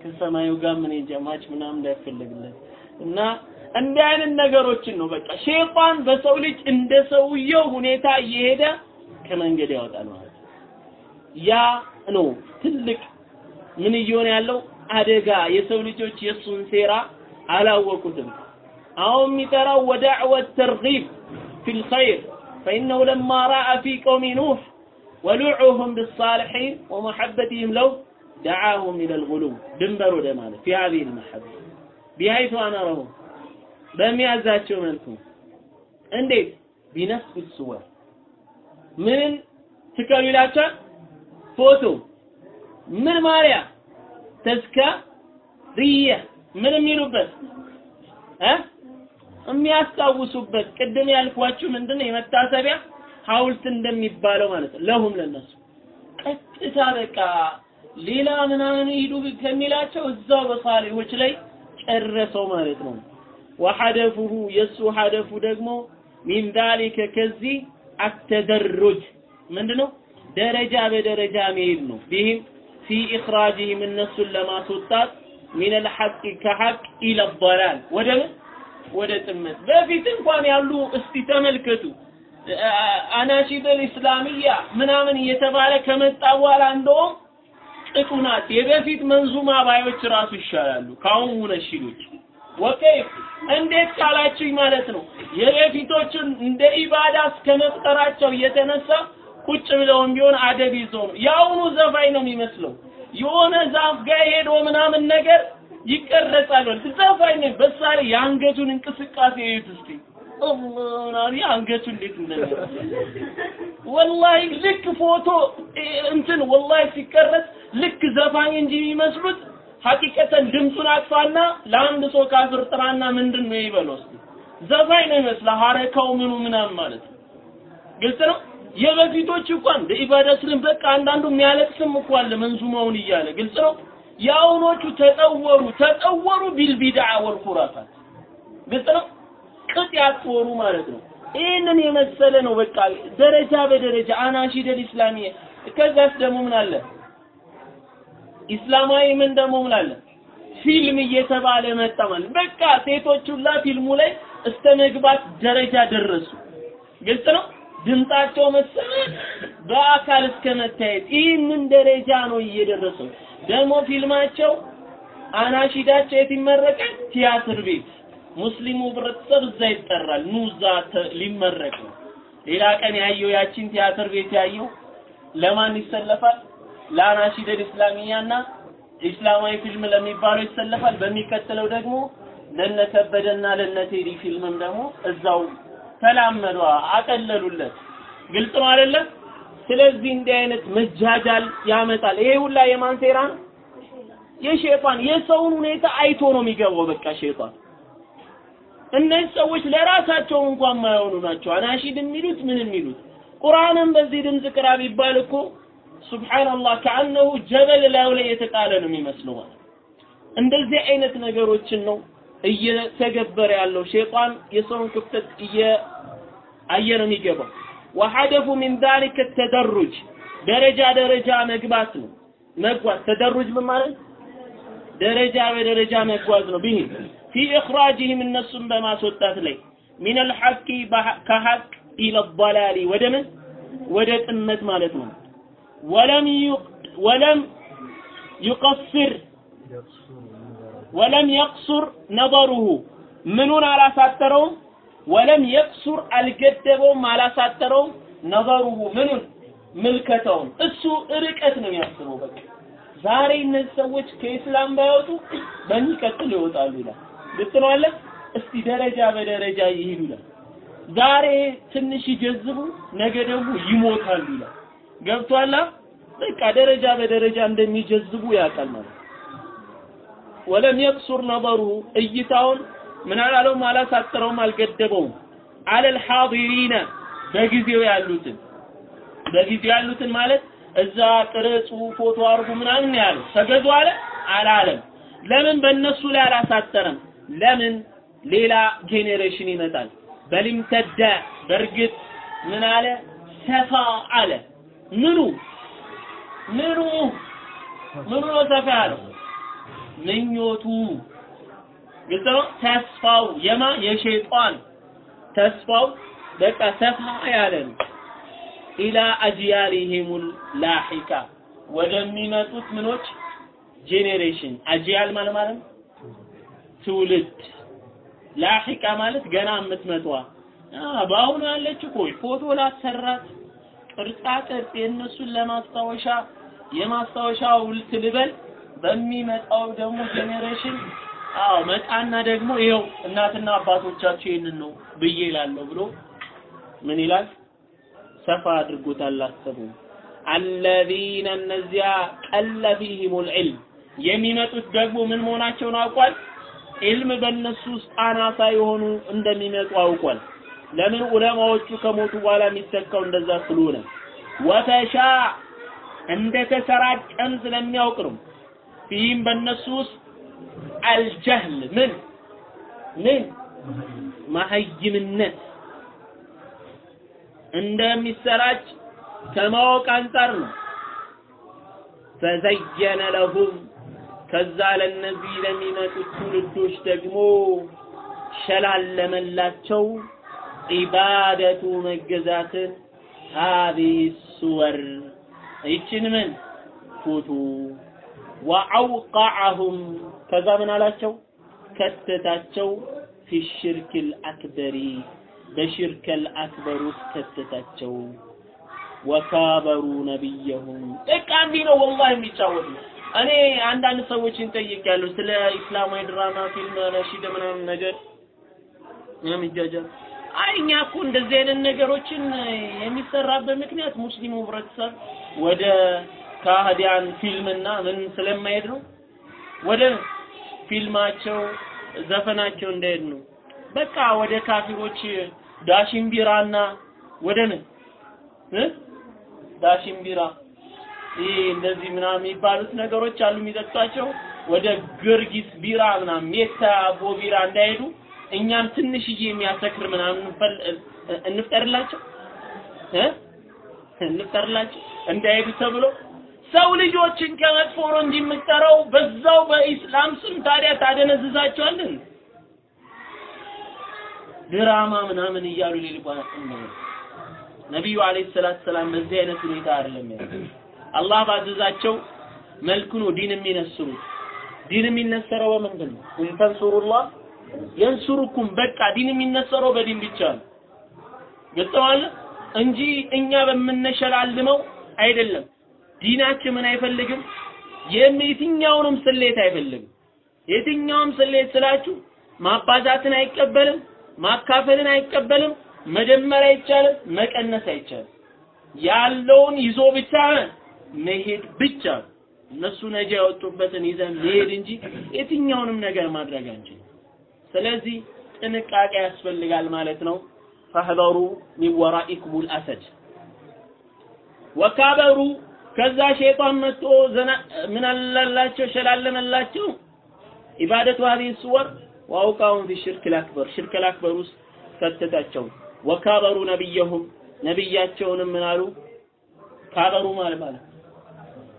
ከሰማዩ ጋር ምን እንጃ ማች ምናምን እንዳይፈለግለት እና እንዲህ አይነት ነገሮችን ነው በቃ ሼጣን በሰው ልጅ እንደ ሰውየው ሁኔታ እየሄደ ከመንገድ ያወጣል ማለት ያ ነው ትልቅ ምን እየሆነ ያለው? አደጋ። የሰው ልጆች የእሱን ሴራ አላወቁትም። አሁን የሚጠራው ወዳዕወት ተርጊብ ፊል ኸይር ፈኢነሁ ለማ ረአ ፊ ቀውሚ ኑህ ወሉዑሁም ብሳልሒን ወመሐበትህም ለው ደዓሁም ኢለል ጉሉው ድንበር ወደ ማለት ፊ ሀዚህ ልመሐባ ቢሀይቱ አመረሁም በሚያዛቸው መልኩ. እንዴት? ቢነስብ ስወር ምንን ትከሉ ይላቸዋል ፎቶ። ምን ማርያ? ተዝካሪያ ምን የሚሉበት? እ? የሚያስታውሱበት። ቅድም ያልኳችሁ ምንድነው? የመታሰቢያ ሐውልት እንደሚባለው ማለት ነው። ለሁም ለነሱ ቀጥታ በቃ ሌላ ምናምን ሂዱ ከሚላቸው እዛው በሳሊሆች ላይ ጨረሰው ማለት ነው። ወሐደፉሁ የሱ ሐደፉ ደግሞ ሚን ዛሊከ ከዚህ አተደሩጅ ምንድነው ደረጃ በደረጃ መሄድ ነው። ቢህም ፊ ኢኽራጅህም እነሱን ለማስወጣት ሚን አልሐቅ ከሐቅ ኢለ ضላል ወደ ወደ ጥመት በፊት እንኳን ያሉ እስቲ ተመልከቱ አናሺደል ኢስላሚያ ምናምን እየተባለ ከመጣ በኋላ እንደውም ቅጡ ናት። የበፊት መንዙማ ባዮች ራሱ ይሻላሉ ከአሁን ሙነሺዶች። ወከይፍ እንዴት ካላችሁኝ ማለት ነው የበፊቶቹን እንደ ኢባዳ እስከ መቁጠራቸው እየተነሳ ቁጭ ብለውም ቢሆን አደብ ይዘው ነው። የአሁኑ ዘፋኝ ነው የሚመስለው። የሆነ ዛፍ ጋር ሄዶ ምናምን ነገር ይቀረጻል። ዘፋኝ ነው። ላይ የአንገቱን እንቅስቃሴ እዩት እስቲ። አላህ አንገቱ እንዴት እንደሚመስል ወላሂ ልክ ፎቶ እንትን ወላሂ ሲቀረጽ ልክ ዘፋኝ እንጂ የሚመስሉት ሐቂቀተን ድምፁን አጥፋና ለአንድ ሰው ካፍር ጥራና ምንድን ነው ይበለው ዘፋኝ ነው ይመስላል ሀረካው ምኑ ምናምን ማለት ነው። ግልጽ ነው? የበፊቶች እንኳን በኢባዳ ስልም በቃ አንዳንዱ የሚያለቅስም እኮ አለ መንዙማውን እያለ ግልጽ ነው? የአሁኖቹ ተጠወሩ ተጠወሩ ቢልቢድዓ ወልኹራፋት ግልጽ ነው? ቅጥ ያጥወሩ ማለት ነው። ይህንን የመሰለ ነው በቃ ደረጃ በደረጃ አናሺደል ኢስላሚያ። ከዛስ ደግሞ ምን አለ ኢስላማዊ ምን ደግሞ አለ ፊልም እየተባለ መጣ በቃ ሴቶች ፊልሙ ላይ እስከ መግባት ደረጃ ደረሱ። ግልጽ ነው? ድምጣቸው መሰማት በአካል እስከ መታየት። ይህንን ደረጃ ነው እየደረሰው ደግሞ ፊልማቸው አናሺዳቸው የት ይመረቃል? ቲያትር ቤት። ሙስሊሙ ህብረተሰብ እዛ ይጠራል። ኑ ሊመረቅ ነው። ሌላ ቀን ያየው ያቺን ቲያትር ቤት ያየው ለማን ይሰለፋል ለአናሺደል እስላሚያና ኢስላማዊ ፊልም ለሚባለው ይሰለፋል። በሚከተለው ደግሞ ለነ ከበደና ለነ ቴዲ ፊልምም ደግሞ እዛው ተላመዷ አቀለሉለት። ግልጽ ነው አይደለ? ስለዚህ እንዲህ አይነት መጃጃል ያመጣል። ይሄ ሁላ የማን ሴራ ነው? የሸይጣን። የሰውን ሁኔታ አይቶ ነው የሚገባው በቃ ሸይጣን። እነዚህ ሰዎች ለራሳቸው እንኳን ማይሆኑ ናቸው። አናሺድ የሚሉት ምን የሚሉት ቁርአንን በዚህ ድምፅ ቅራ ቢባል እኮ ሱብሃንአላህ ከአነሁ ጀበል ላዩ ላይ የተጣለ ነው የሚመስለው ማለት እንደዚህ አይነት ነገሮችን ነው እየተገበረ ያለው። ሸይጣን የሰውን ክፍተት እየአየ ነው የሚገባው። ወሐደፉ ሚን ዛሊከ ተደሩጅ ደረጃ ደረጃ መግባት ነው። መጓዝ ተደሩጅ ምን ማለት? ደረጃ በደረጃ መጓዝ ነው። ቢህ ፊ ኢኽራጅህም እነሱን በማስወጣት ላይ። ሚን አልሐቂ ከሐቅ ኢለ ወደ ምን? ወደ ጥመት ማለት ነው ወለም ወለም ይቀስር ወለም የቅሱር ነበሩሁ። ምኑን አላሳጠረውም? ወለም የቅሱር አልገደበውም አላሳጠረውም ነበሩሁ ምኑን? ምልከተውን እሱ ርቀት ነው የሚያስበው በቃ። ዛሬ እነዚህ ሰዎች ከኢስላም ባይወጡ በሚቀጥል ይወጣሉ ይላል። አለ እስቲ ደረጃ በደረጃ ይሄዱ ይላል። ዛሬ ትንሽ ይጀዝቡ ነገ ደግሞ ይሞታሉ ይላል ገብቷላ? በቃ ደረጃ በደረጃ እንደሚጀዝቡ ያውቃል ማለት ወለም የብሱር ነበሩ እይታውን ምን አላለውም አላሳጥረውም አልገደበውም። አለል ሐዲሪነ በጊዜው ያሉትን። በጊዜው ያሉትን ማለት እዛ ቅረጹ ፎቶ አርጉ ምናምን ያለው። ተገዙ አለ? አላለም። ለምን በእነሱ ላይ አላሳጠረም? ለምን? ሌላ ጄኔሬሽን ይመጣል። በሊምተደ በእርግጥ ምን አለ? ሰፋ አለ ምኑ ምኑ ምኑ ነው ሰፋ ያለው ምኞቱ ግልጽ ነው ተስፋው የማ? የሸይጣን ተስፋው በቃ ሰፋ ያለ ነው። ኢላ አጅያሊሂሙል ላሂካ ወደሚመጡት ምኖች? generation أجيال ማለት ማለት ትውልድ ላሂቃ ማለት ገና የምትመጣዋ። በአሁኑ ያለች እኮ ፎቶ ላሰራት ቅርጻ ቅርጽ የእነሱን ለማስታወሻ የማስታወሻ ሐውልት ልበል በሚመጣው ደግሞ generation አዎ መጣና ደግሞ ይኸው እናትና አባቶቻቸው ይህንን ነው ብዬ እላለሁ ብሎ ምን ይላል? ሰፋ አድርጎታል። አሰቡ። አለዚነ እነዚያ ቀለ ፊሂሙል ዒልም የሚመጡት ደግሞ ምን መሆናቸውን አውቋል? ዒልም በእነሱ ውስጥ አናሳ የሆኑ እንደሚመጡ አውቋል ለምን ዑለማዎቹ ከሞቱ በኋላ የሚተካው እንደዛ ስለሆነ? ወተሻ እንደተሰራጨም ስለሚያውቅ ነው። ፊህም በእነሱ ውስጥ አልጀህል ምን? ምን? መሀይምነት። እንደሚሰራጭ ከማወቅ አንጻር ነው። ፈዘየነ ለሁም ከዛ ለነዚህ ለሚመጡት ትውልዶች ደግሞ ሸላለመላቸው ዒባደቱ መገዛትን ሀዚህ ሱወር። ይችን ምን? ፎቶ ወአውቀዐሁም ከዛ ምን አላቸው? ከተታቸው። ፊ ሽርክል አክበሪ። በሽርከል አክበር ውስጥ ከተታቸው። ወካበሩ ነቢየሁም በቃ እንዲህ ነው ወላሂ የሚጫወቱ። እኔ አንዳንድ ሰዎችን ጠይቄያለሁ። ስለ ኢስላማዊ ድራማ ፊልም ነሺድ ምናምን ነገር። ምናምን ይጃጃል አይ እኛ እኮ እንደዚህ አይነት ነገሮችን የሚሰራበት ምክንያት ሙስሊሙ ህብረተሰብ ወደ ካህዲያን ፊልምና ምን ስለማይሄድ ነው? ወደ ፊልማቸው ዘፈናቸው እንዳይሄድ ነው። በቃ ወደ ካፊሮች ዳሽን ቢራና ወደ ነ ዳሽን ቢራ ይህ እንደዚህ ምናምን የሚባሉት ነገሮች አሉ የሚጠጧቸው ወደ ጊዮርጊስ ቢራ ምናምን ሜታ አቦ ቢራ እንዳይሄዱ እኛም ትንሽዬ የሚያሰክር ምናምን እንፍጠርላቸው እንፍጠርላቸው እንዳይሄዱ ተብሎ ሰው ልጆችን ከመጥፎ ነው እንጂ የምትጠራው በዛው በኢስላም ስም ታዲያ ታደነዝዛቸዋለን። ድራማ ምናምን እያሉ ሊልቋት ነቢዩ አለይሂ ሰላቱ ሰላም በዚህ አይነት ሁኔታ አይደለም ያለው። አላህ ባዘዛቸው መልኩ ነው ዲን የሚነስሩት። ዲን የሚነሰረው በምንድን ነው? እንተንሱሩላህ የንሱሩኩም በቃ ዲን የሚነሰረው በዲን ብቻ ነው። ገልጸዋል እንጂ እኛ በምንሸላልመው አይደለም። ዲናችን ምን አይፈልግም? የትኛውንም ስሌት አይፈልግም። የትኛውም ስሌት ስላችሁ ማባዛትን አይቀበልም፣ ማካፈልን አይቀበልም፣ መደመር አይቻልም፣ መቀነስ አይቻልም። ያለውን ይዞ ብቻ መሄድ ብቻ እነሱ ነጃ ያወጡበትን ይዘን መሄድ እንጂ የትኛውንም ነገር ማድረግ አንችልም። ስለዚህ ጥንቃቄ ያስፈልጋል ማለት ነው። ፈህበሩ ሚን አሰድ ወካበሩ ከዛ ሸይጣን መጥቶ ዘና ምን አላላቸው ሸላለመላቸው። ኢባደቱ ሀዲህ ስወር ወአውቃሁም ሽርክ ልአክበር ሽርክ ልአክበር ውስጥ ከተታቸው ወካበሩ ነቢየሁም ነቢያቸውንም ምን አሉ? ካበሩ ማለት ማለት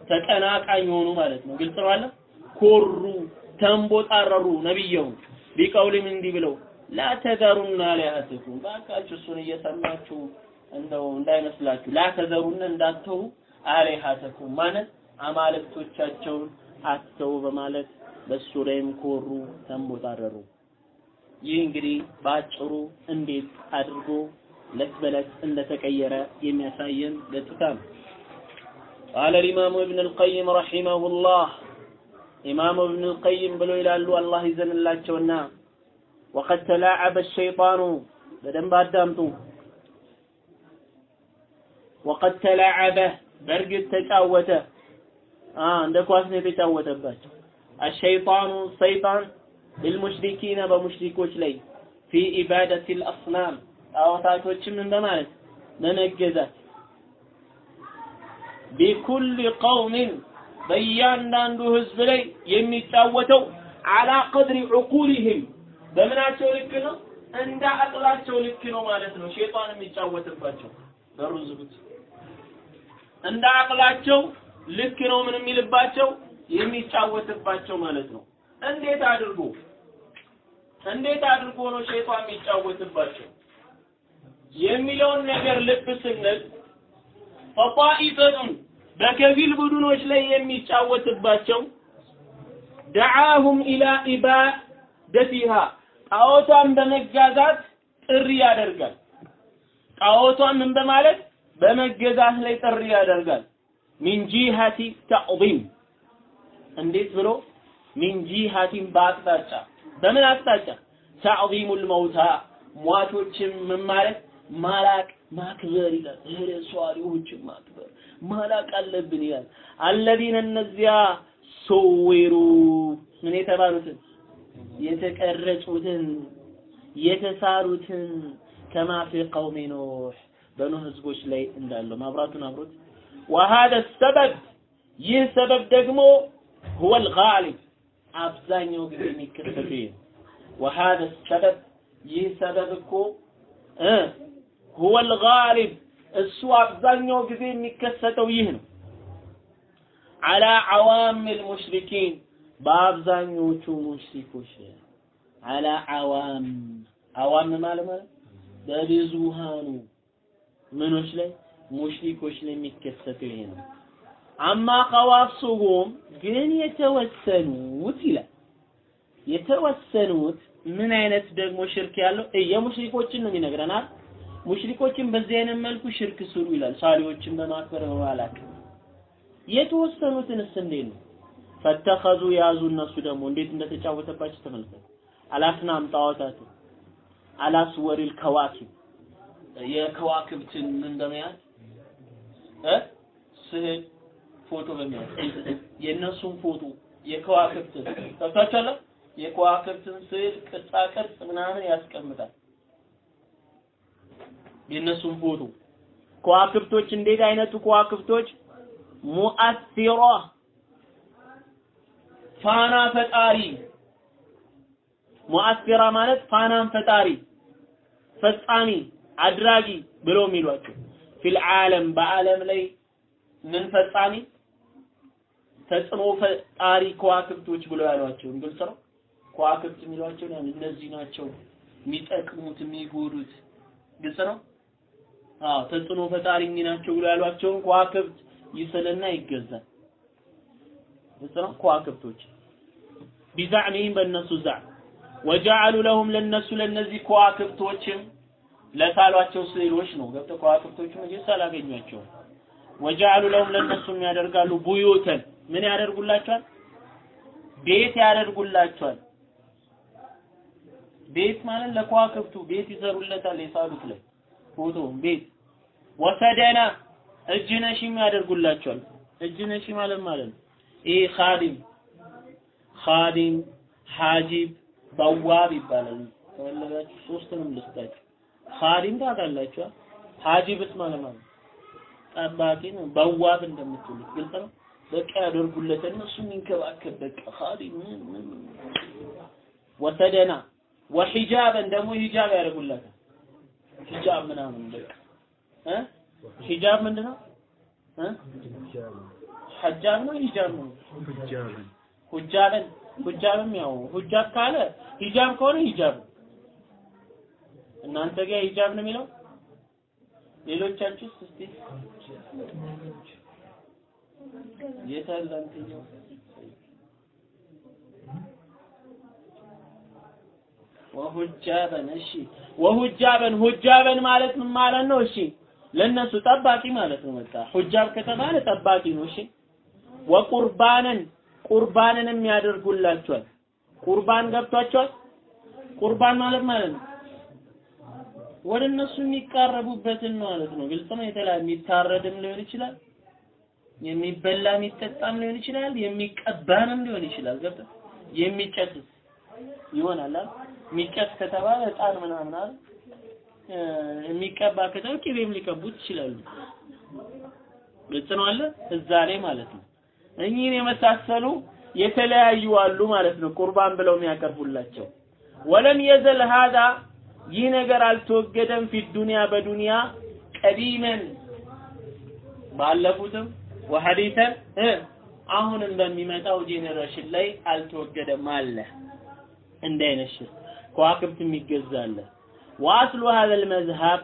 ተቀናቃኝ ሆኑ ማለት ነው። ግልጽ ነው አለ ኮሩ ተንቦጣረሩ ነቢየሁም ቢቀውልም እንዲህ ብለው ላ ተዘሩና አሊሀተኩም ባካችሁ እሱን እየሰማችሁ እንደው እንዳይመስላችሁ ላ ተዘሩና እንዳትተው አሊሀተኩም ማለት አማልክቶቻቸውን አትተው በማለት በሱ ላይም ኮሩ ተንቦጣረሩ። ይህ እንግዲህ በአጭሩ እንዴት አድርጎ ለት በለት እንደተቀየረ የሚያሳየን ገጽታ ነው። قال الإمام ابن القيم رحمه الله إمام ابن القيم بلو إلى الله يزن الله جونا. وقد تلاعب الشيطان. بدن بعد وقد تلاعب. برج التجاوته آه عندك واسني تجاوته بات الشيطان سيطان للمشركين بمشركوش لي. في إبادة الأصنام. أو تعرفوا من دمارس ننجزت. بكل قوم በእያንዳንዱ ህዝብ ላይ የሚጫወተው አላ ቀድሪ ዕቁሊህም በምናቸው ልክ ነው? እንደ አቅላቸው ልክ ነው ማለት ነው። ሼጣን የሚጫወትባቸው በሩን ዝጉት። እንደ አቅላቸው ልክ ነው ምን የሚልባቸው? የሚጫወትባቸው ማለት ነው። እንዴት አድርጎ? እንዴት አድርጎ ነው ሸይጣን የሚጫወትባቸው? የሚለውን ነገር ልብ ስንል ፈጣኢፈቱን በከፊል ቡድኖች ላይ የሚጫወትባቸው ደዓሁም ኢላ ኢባደቲሃ ጣዖቷን በመጋዛት ጥሪ ያደርጋል። ጣዖቷን ምን በማለት በመገዛት ላይ ጥሪ ያደርጋል። ሚን ጂሃቲ ተዕዚም እንዴት ብሎ من جهة በአቅጣጫ በምን አቅጣጫ تعظيم الموتى ሟቾችን ምን ማለት ማላቅ ማክበር ይላል። እህለ ማክበር ማላቅ አለብን ይላል። الذين እነዚያ صوروا ምን የተባሉትን? የተቀረጹትን የተሳሉትን كما في قوم نوح በኖህ ህዝቦች ላይ እንዳለው ማብራቱን አብሮት። ወሃደ ሰበብ ይህ ሰበብ ደግሞ ሁወ ልጋሊብ አብዛኛው ጊዜ የሚከሰቱ ይህ ወሃደ ሰበብ ይህ ሰበብ እኮ ሁወ ልጋሊብ እሱ አብዛኛው ጊዜ የሚከሰተው ይህ ነው አላ አዋም ልሙሽሪኪን በአብዛኞቹ ሙሽሪኮች አላ አዋም አዋም ማለት ማለት በብዙሃኑ ምኖች ላይ ሙሽሪኮች ላይ የሚከሰተው ይሄ ነው። አማ ኸዋሱሁም ግን የተወሰኑት ይላል የተወሰኑት ምን አይነት ደግሞ ሽርክ ያለው የሙሽሪኮችን ነው የሚነግረናል። ሙሽሪኮችን በዚህ አይነት መልኩ ሽርክ ስሩ ይላል። ሳሊዎችን በማክበር በማላክ የተወሰኑትንስ እንዴት ነው? ፈተኸዙ ያዙ። እነሱ ደግሞ እንዴት እንደተጫወተባቸው ተመልከቱ። አላስናም ጣዖታት አላስወሪል ከዋኪብ የከዋክብትን ምን በመያዝ እ ስዕል ፎቶ በመያዝ የእነሱን ፎቶ የከዋክብትን ገብቷችኋል? የከዋክብትን ስዕል ቅርጻ ቅርጽ ምናምን ያስቀምጣል። የእነሱን ፎቶ። ከዋክብቶች እንዴት አይነቱ ከዋክብቶች? ሙአሲራ ፋና ፈጣሪ። ሙአሲራ ማለት ፋናን ፈጣሪ ፈጻሚ አድራጊ ብለው የሚሏቸው። ፊል ዓለም በዓለም ላይ ምን ፈጻሚ? ተጽዕኖ ፈጣሪ ከዋክብቶች ብለው ያሏቸውን ግልጽ ነው። ከዋክብት የሚሏቸው እነዚህ ናቸው። የሚጠቅሙት የሚጎዱት። ግልጽ ነው። አዎ ተጽዕኖ ፈጣሪ ናቸው ብሎ ያሏቸውን ከዋክብት ይስልና ይገዛል። ነው። ከዋክብቶች ቢዛዕሚህም በእነሱ ዛዕ ወጀዐሉ ለሁም ለነሱ ለነዚህ ከዋክብቶችም ለሳሏቸው ስዕሎች ነው። ገብተ ከዋክብቶቹ መጀስ አላገኟቸውም። ወጀዐሉ ለሁም ለነሱም ያደርጋሉ ቡዩተን ምን ያደርጉላቸዋል? ቤት ያደርጉላቸዋል። ቤት ማለት ለከዋክብቱ ቤት ይሰሩለታል። የሳሉት ላይ ፎቶ ቤት ወሰደና እጅ ነሺም ያደርጉላቸዋል። እጅ ነሺ ማለት ማለት ነው ይሄ ኻዲም ኻዲም ሐጂብ በዋብ ይባላል። ከፈለጋችሁ ሶስቱንም ልስጣችሁ። ኻዲም ታውቃላችሁ። ሐጂብስ ማለት ማለት ጠባቂ ነው። በዋብ እንደምትሉት ግልጽ ነው። በቃ ያደርጉለት እነሱ የሚንከባከብ በቃ ኻዲም ወሰደና ወሂጃበን ደግሞ ሂጃብ ያደርጉለታል። ሂጃብ ምናምን በቃ። እ? ሂጃብ ምንድነው? እ? ሐጃብ ነው ሂጃብ ነው? ሁጃብን ሁጃብም ያው ሁጃብ ካለ ሂጃብ ከሆነ ሂጃብ እናንተ ጋር ሂጃብ ነው የሚለው? ሌሎቻችሁስ እስቲ? የታለ ወሁጃበን እሺ። ወሁጃበን ሁጃበን ማለት ምን ማለት ነው? እሺ ለነሱ ጠባቂ ማለት ነው። በቃ ሁጃብ ከተባለ ጠባቂ ነው። እሺ። ወቁርባንን ቁርባንንም ያደርጉላቸዋል ቁርባን ገብቷቸዋል? ቁርባን ማለት ማለት ነው። ወደ እነሱ የሚቃረቡበትን ማለት ነው። ግልጽ ነው። የተለያየ የሚታረድም ሊሆን ይችላል የሚበላ የሚጠጣም ሊሆን ይችላል የሚቀባንም ሊሆን ይችላል። ገብቶ የሚጨስስ ይሆናል። አይደል የሚጨስ ከተባለ እጣን ምናምን አይደል የሚቀባ ከተባለ ቅቤም ሊቀቡት ይችላሉ። ግልጽ ነው አለ እዛ ላይ ማለት ነው። እኚህን የመሳሰሉ የተለያዩ አሉ ማለት ነው። ቁርባን ብለው የሚያቀርቡላቸው። ወለም የዘል ሀዳ ይህ ነገር አልተወገደም ፊ ዱንያ በዱንያ ቀዲመን ባለፉትም ወሐዲተን አሁንም በሚመጣው ጄኔሬሽን ላይ አልተወገደም አለ። እንደ አይነት ሽርክ ከዋክብት የሚገዛለ ዋስሉ ሀዘል መዝሀብ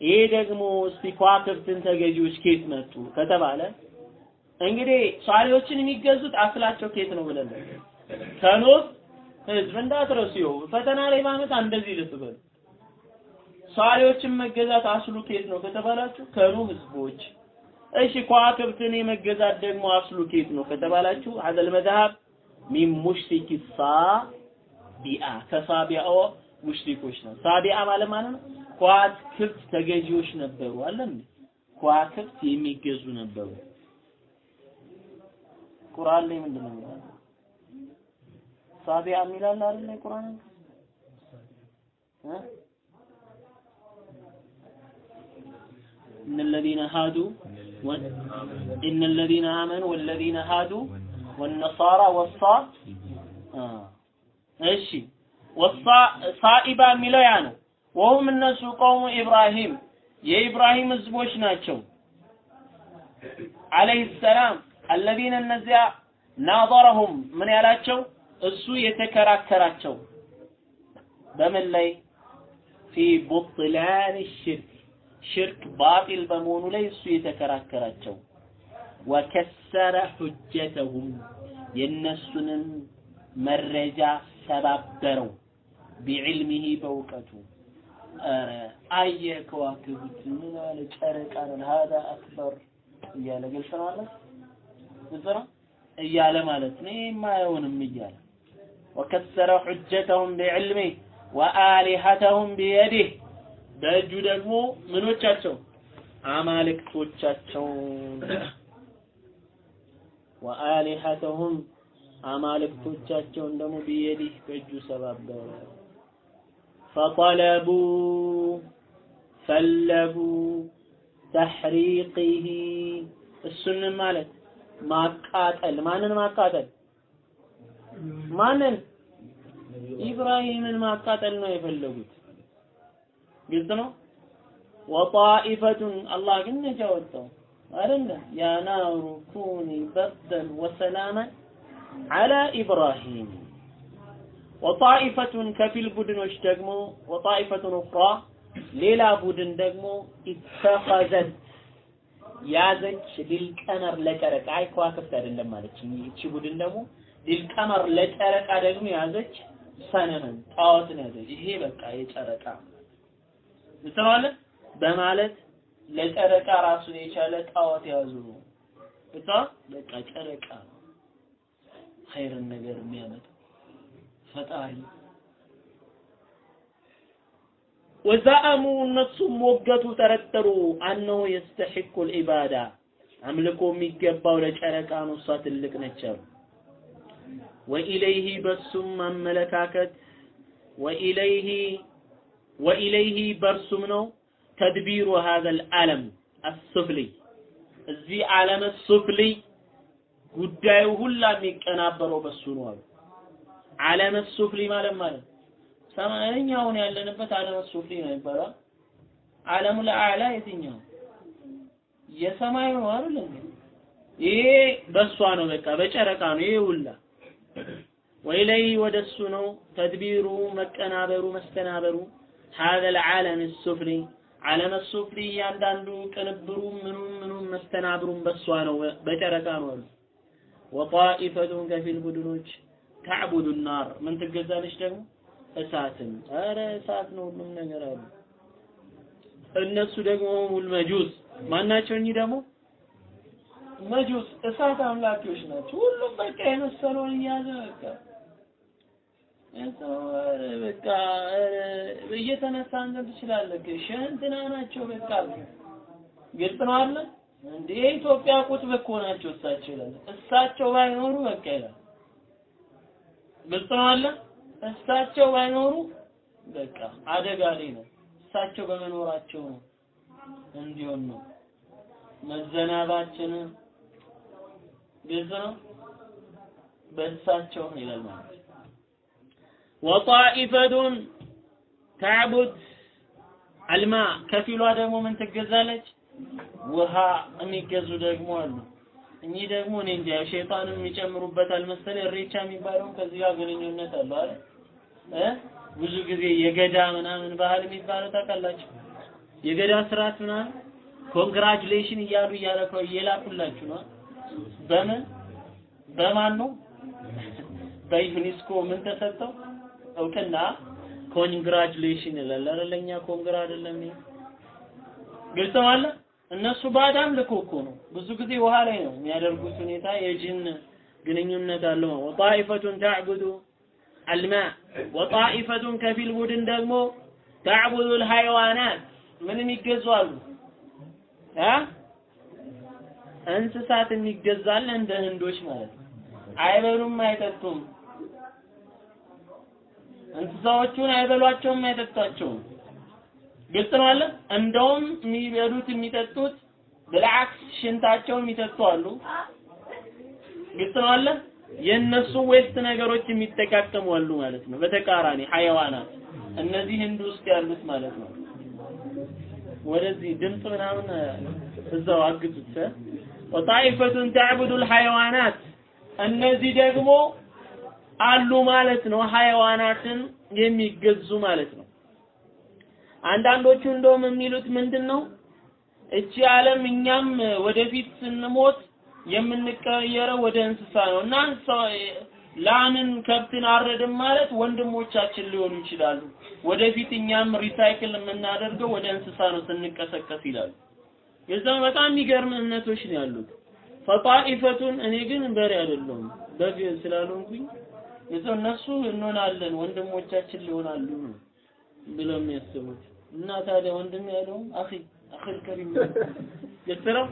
ይሄ ደግሞ እስቲ ከዋክብትን ተገዢዎች ኬት መጡ ከተባለ እንግዲህ ሷሊዎችን የሚገዙት አስላቸው ኬት ነው ብለን ከኖህ ህዝብ እንዳትረሱ ፈተና ላይ ባመጣ እንደዚህ ልትበሉ ሷሊዎችን መገዛት አስሉ ኬት ነው ከተባላችሁ? ከኖህ ህዝቦች። እሺ ከዋክብትን የመገዛት ደግሞ አስሉ ኬት ነው ከተባላችሁ? ሀዘል መዝሀብ ሚን ሙሽሪክ ሳቢአ ከሳቢአው ሙሽሪኮች ነው ሳቢአ ማለት ማለት ነው ከዋክብት ተገዢዎች ነበሩ አለ እንዴ ከዋክብት የሚገዙ ነበሩ ቁርአን ላይ ምንድን ነው የሚለው ሳቢያ የሚላል አይደል ቁርአን እ إن الذين هادوا إن الذين آمنوا والذين هادوا والنصارى والصا آه. እሺ። ወሳ ሳኢባ የሚለው ያ ነው። ወሁም እነሱ ቀውሙ ኢብራሂም የኢብራሂም ህዝቦች ናቸው። አለይሂ ሰላም አለዚነ እነዚያ ናዘረሁም ምን ያላቸው? እሱ የተከራከራቸው። በምን ላይ? ፊ ቡጥላን ሽርክ ሽርክ ባጢል በመሆኑ ላይ እሱ የተከራከራቸው። ወከሰረ ሁጀተሁም የነሱንም መረጃ ሰባበረው ቢዕልሚሂ በእውቀቱ። ኧረ አየ ከዋክብት ምን አለ ጨረቃን ሀዳ አክበር እያለ ግልጽ ነው አለ ግልጽ ነው? እያለ ማለት ነው። የማየውንም እያለ ወከሰረ ሑጀተሁም ቢዕልሚህ ወአሊሀተሁም ቢየዲህ። በእጁ ደግሞ ምኖቻቸው? አማልክቶቻቸው። ወአሊሀተሁም አማልክቶቻቸውን ደግሞ ቢየዲህ በእጁ ሰባበረ። ፈጠለቡ ፈለጉ ተሕሪቂሂ እሱን ማለት? ማቃጠል። ማንን ማቃጠል? ማንን? ኢብራሂምን ማቃጠል ነው የፈለጉት። ግልጽ ነው? ወጣኢፈቱን። አላህ ግን ነጃ ወጣው። አይደለ? ያ ናሩ ኩኒ በርደን ወሰላመን አላ ኢብራሂም ወጣኢፈቱን ከፊል ቡድኖች ደግሞ ወጣኢፈቱን ኡኽራ ሌላ ቡድን ደግሞ ኢተኸዘት ያዘች ሊልቀመር ለጨረቃ አይ ከዋክብት አይደለም ማለች። ይቺ ቡድን ደግሞ ሊልቀመር ለጨረቃ ደግሞ ያዘች ሰነምን ጣዖትን ያዘች። ይሄ በቃ የጨረቃ ምትለዋለ በማለት ለጨረቃ ራሱን የቻለ ጣዖት ያዙ ብቻ በቃ ጨረቃ ኸይርን ነገር የሚያመጣ ፈጣሪ ወዛአሙ እነሱም ሞገቱ ጠረጠሩ። አነሁ የስተሒቁ ልዒባዳ አምልኮ የሚገባው ለጨረቃ ነው እሷ ትልቅ ነች አሉ። ወኢለይህ በሱም አመለካከት ወኢለይህ ወኢለይህ በርሱም ነው። ተድቢሩ ሀዘ ልዓለም አሱፍሊ እዚህ ዓለም ሱፍሊ ጉዳዩ ሁላ የሚቀናበረው በሱ ነው አሉ ዓለም ሱፍሊ ማለት ማለት ሰማያኛውን ያለንበት ዓለም ሱፍሊ ነው ይባላል ዓለሙ ለአዕላ የትኛው የሰማዩ ነው አይደል እንዴ ይሄ በሷ ነው በቃ በጨረቃ ነው ይሄ ሁላ ወይለይ ወደሱ ነው ተድቢሩ መቀናበሩ መስተናበሩ هذا العالم السفلي ዓለም ሱፍሊ እያንዳንዱ ቅንብሩ ምኑም ምኑም መስተናብሩም በሷ ነው በጨረቃ ነው አሉ ወጣኢፈቱን ከፊል ቡድኖች ተዕቡዱ ናር። ምን ትገዛለች ደግሞ? እሳትን። አረ እሳት ነው ሁሉም ነገር አሉ። እነሱ ደግሞ ሙል መጁስ ማናቸው እኚህ ደግሞ? መጁስ እሳት አምላኪዎች ናቸው። ሁሉም በቃ የመሰለውን እያዘ በቃ በቃ እየተነሳ እንትን ትችላለህ። ሸንትና ናቸው በቃ ግልጽ ነው አለ እንዴ? የኢትዮጵያ ቁጥብ እኮ ናቸው እሳቸው ይላል እሳቸው ባይኖሩ በቃ ይላል ግልጽ ነው አለ እሳቸው ባይኖሩ በቃ አደጋ ላይ ነው። እሳቸው በመኖራቸው ነው እንዲሆን ነው። መዘናባችን ግልጽ ነው? በእሳቸው ይላል ማለት وطائفة تعبد الماء ከፊሏ ደግሞ ምን ትገዛለች ውሃ የሚገዙ ደግሞ አሉ። እኚህ ደግሞ እኔ እንጃ ሸይጣንም የሚጨምሩበታል መሰለኝ። እሬቻ የሚባለው ከዚህ ጋር ግንኙነት አለው አይደል? እ? ብዙ ጊዜ የገዳ ምናምን ባህል የሚባለው ታውቃላችሁ? የገዳ ስርዓት ምናምን congratulation እያሉ እያለከው እየላኩላችሁ ነው በምን? በማን ነው? በዩኔስኮ ምን ተሰጠው? እውቅና congratulation ይላል። አይደል? እኛ congra አይደለም ግልጽ አለ እነሱ ባዳም ልኮ እኮ ነው። ብዙ ጊዜ ውሃ ላይ ነው የሚያደርጉት ሁኔታ። የጅን ግንኙነት አለው። وطائفة تعبد الماء። وطائفة ከፊል ቡድን ደግሞ تعبد الحيوانات ምን የሚገዙ አሉ? እ እንስሳት የሚገዛል እንደ ህንዶች ማለት ነው። አይበሉም አይጠጡም። እንስሳዎቹን አይበሏቸውም አይጠጧቸውም ግልጽ ነው አለ እንደውም የሚበሉት የሚጠጡት بالعكس ሽንታቸው የሚጠጡ አሉ። ግልጽ ነው አለ የእነሱ waste ነገሮች የሚጠቃቀሙ አሉ ማለት ነው። በተቃራኒ حيوانات እነዚህ ህንድ ውስጥ ያሉት ማለት ነው። ወደዚህ ድምፅ ምናምን እዛው አግጡት ወጣኢፈቱን ተዕቡዱ ልሐይዋናት እነዚህ ደግሞ አሉ ማለት ነው። ሐይዋናትን የሚገዙ ማለት ነው አንዳንዶቹ እንደውም የሚሉት ምንድን ነው እቺ ዓለም እኛም ወደፊት ስንሞት የምንቀየረው ወደ እንስሳ ነው። እና ላምን ከብትን አረድም ማለት ወንድሞቻችን ሊሆኑ ይችላሉ። ወደፊት እኛም ሪሳይክል የምናደርገው ወደ እንስሳ ነው ስንቀሰቀስ ይላሉ። የዛም በጣም የሚገርም እምነቶች ነው ያሉት። ፈጣኢፈቱን እኔ ግን በሬ አይደለሁም በግ ስላልሆንኩኝ እነሱ እንሆናለን ወንድሞቻችን ሊሆናሉ ብለው የሚያስቡት እና ታዲያ ወንድም ያለው አኺ አኺል ከሪም ነው።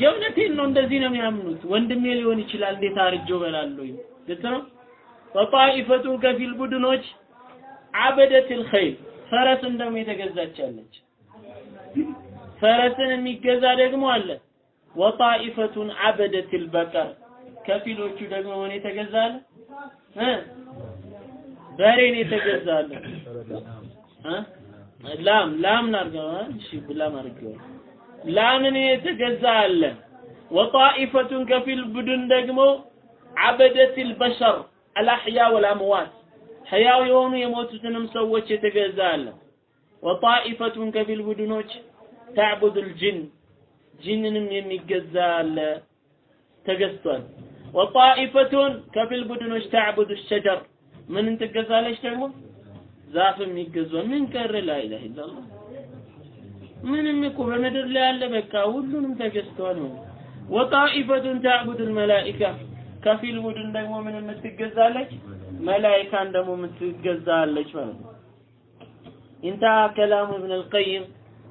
የእውነቴን ነው። እንደዚህ ነው የሚያምኑት። ወንድሜ ሊሆን ይችላል። እንዴት አርጀው በላለሁ ነው ወጣኢፈቱ ከፊል ቡድኖች አበደትል ኸይል ፈረስን ደግሞ የተገዛች አለች። ፈረስን የሚገዛ ደግሞ አለ። ወጣኢፈቱን አበደትል በቀር ከፊሎቹ ደግሞ ምን የተገዛለ በሬን የተገዛለ ላም ላም ናርገው እሺ ላም አርገው ላምን የተገዛ አለ። ወጣኢፈቱን ከፊል ቡድን ደግሞ አበደትል በሸር አልአሕያ ወልአምዋት። ሕያው የሆኑ የሞቱትንም ሰዎች የተገዛ አለ። ወጣኢፈቱን ከፊል ቡድኖች ተዕቡዱል ጅን ጂንንም የሚገዛ አለ። ተገዝቷል። ወጣኢፈቱን ከፊል ቡድኖች ተዕቡዱ ሸጀር። ምንን ትገዛለች ደግሞ ዛፍ የሚገዛ ምን ቀረ? ላይላ ኢላላህ ምንም እኮ በምድር ላይ ያለ በቃ ሁሉንም ተገዝቷል ነው። ወጣኢፈቱን ተዕቡድ መላኢካ ከፊል ቡድን ደግሞ ምን የምትገዛለች? መላኢካን ደግሞ የምትገዛለች ማለት ነው። እንተሃ ከላሙ ኢብን አልቀይም።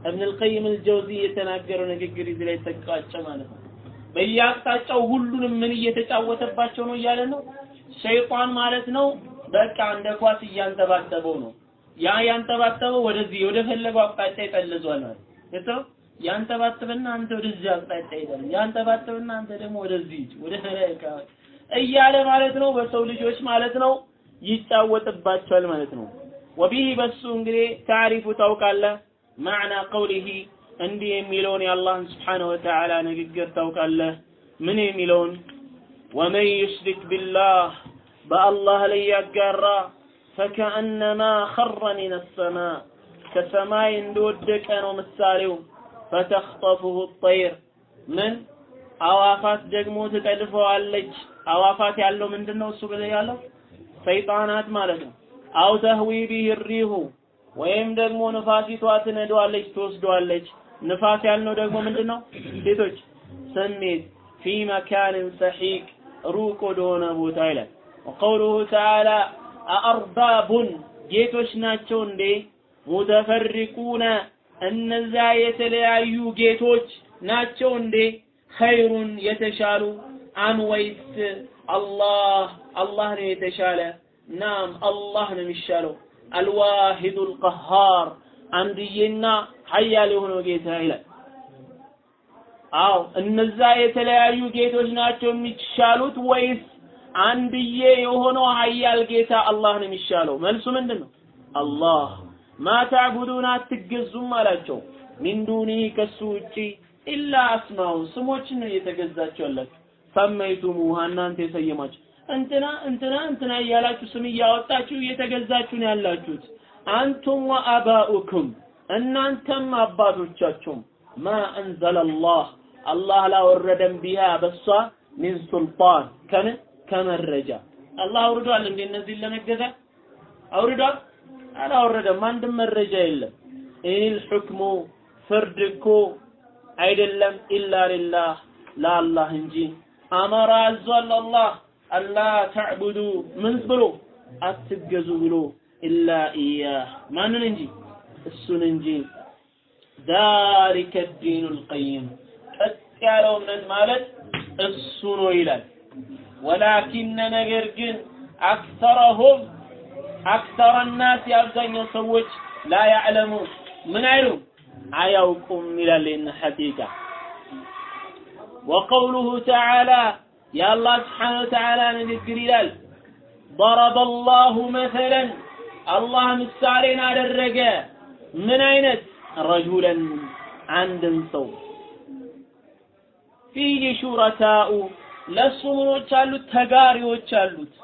ኢብን አልቀይም አልጀውዚ የተናገረው ንግግር እዚህ ላይ ተቋጨ ማለት ነው። በየአቅጣጫው ሁሉንም ምን እየተጫወተባቸው ነው እያለ ነው? ሸይጣን ማለት ነው። በቃ እንደ ኳስ እያንጠባጠበው ነው። ያ ያንጠባጠበው ወደዚህ ወደ ፈለገው አቅጣጫ ይጠልዟል ማለት ያንጠባጥብና አንተ ወደዚህ አቅጣጫ ይሄዳል። ያንጠባጥብና አንተ ደግሞ ወደዚህ ወደ ፈለጋ እያለ ማለት ነው። በሰው ልጆች ማለት ነው። ይጫወጥባቸዋል ማለት ነው። ወቢህ በሱ እንግዲህ ታሪፉ ታውቃለህ። ማዕና ቀውሊሂ እንዲህ የሚለውን የአላህን ስብሓነሁ ወተዓላ ንግግር ታውቃለህ። ምን የሚለውን? ومن يشرك بالله በአላህ ላይ ያጋራ فكأنما خر من السماء ከሰማይ እንደወደቀ ነው ምሳሌው። فتخطفه الطير ምን? አዋፋት ደግሞ ትጠልፈዋለች። አዋፋት ያለው ምንድነው እሱ ብለ ያለው? ሰይጣናት ማለት ነው። أو تهوي به الريح ወይም ደግሞ ንፋሲቷ ትነደዋለች ትወስደዋለች። ንፋስ ያልነው ደግሞ ምንድነው? ሴቶች። ስሜት ፊ መካንን ሰሒቅ ሩቅ ወደሆነ ቦታ ይላል ወቀውሉሁ ተዓላ አአርባቡን ጌቶች ናቸው እንዴ? ሙተፈሪቁነ እነዛ የተለያዩ ጌቶች ናቸው እንዴ? ኸይሩን የተሻሉ አም ወይስ አላህ? አላህ ነው የተሻለ። ናም አላህ ነው የሚሻለው። አልዋሂዱ አልቀሃር አንድዬና ሀያል የሆነው ጌታ ይላል። አዎ እነዛ የተለያዩ ጌቶች ናቸው የሚሻሉት ወይስ አንድዬ የሆነው ሀያል ጌታ አላህ ነው የሚሻለው። መልሱ ምንድን ነው አላህ ማ ታዕቡዱን አትገዙም አላቸው። ሚን ዱኒህ ከሱ ውጪ ኢላ አስማው ስሞችን ነው እየተገዛችሁ ያላችሁ ሰመይቱሙሃ እናንተ የሰየማችሁ። እንትና እንትና እንትና እያላችሁ ስም እያወጣችሁ እየተገዛችሁ ነው ያላችሁት። አንቱም ወአባኡኩም እናንተም አባቶቻችሁም። ማ አንዘለ አላህ አላህ ላወረደም ቢሃ በሷ ሚን ሱልጣን ከምን ከመረጃ። አላህ አውርዷል እንዴ እነዚህን ለመገዛት አውርዷል? አላወረደም። አንድም መረጃ የለም። ኢኒል ሑክሙ ፍርድ እኮ አይደለም ኢላ ሊላህ ለአላህ እንጂ። አመራ አዟል አላህ። አላ ተዕቡዱ ምን ብሎ? አትገዙ ብሎ። ኢላ ኢያህ። ማንን እንጂ? እሱን እንጂ። ዛሊከ ዲኑ ልቀይም ቀጥ ያለው እምነት ማለት እሱ ነው ይላል ወላኪነ ነገር ግን አክተረሁም አክተረ ናስ የአብዛኛው ሰዎች ላ ያዕለሙ ምን አይሉም አያውቁም ይላል ይህን ሐቂቃ ወቀውሉሁ ተዓላ የአላህ ስብሓነ ወተዓላ ንግግር ይላል ضرب الله مثلا አላህ ምሳሌን አደረገ ምን አይነት ረጁለን አንድን ሰው ፊህ ሹረካኡ ለሱ ምኖች አሉት ተጋሪዎች አሉት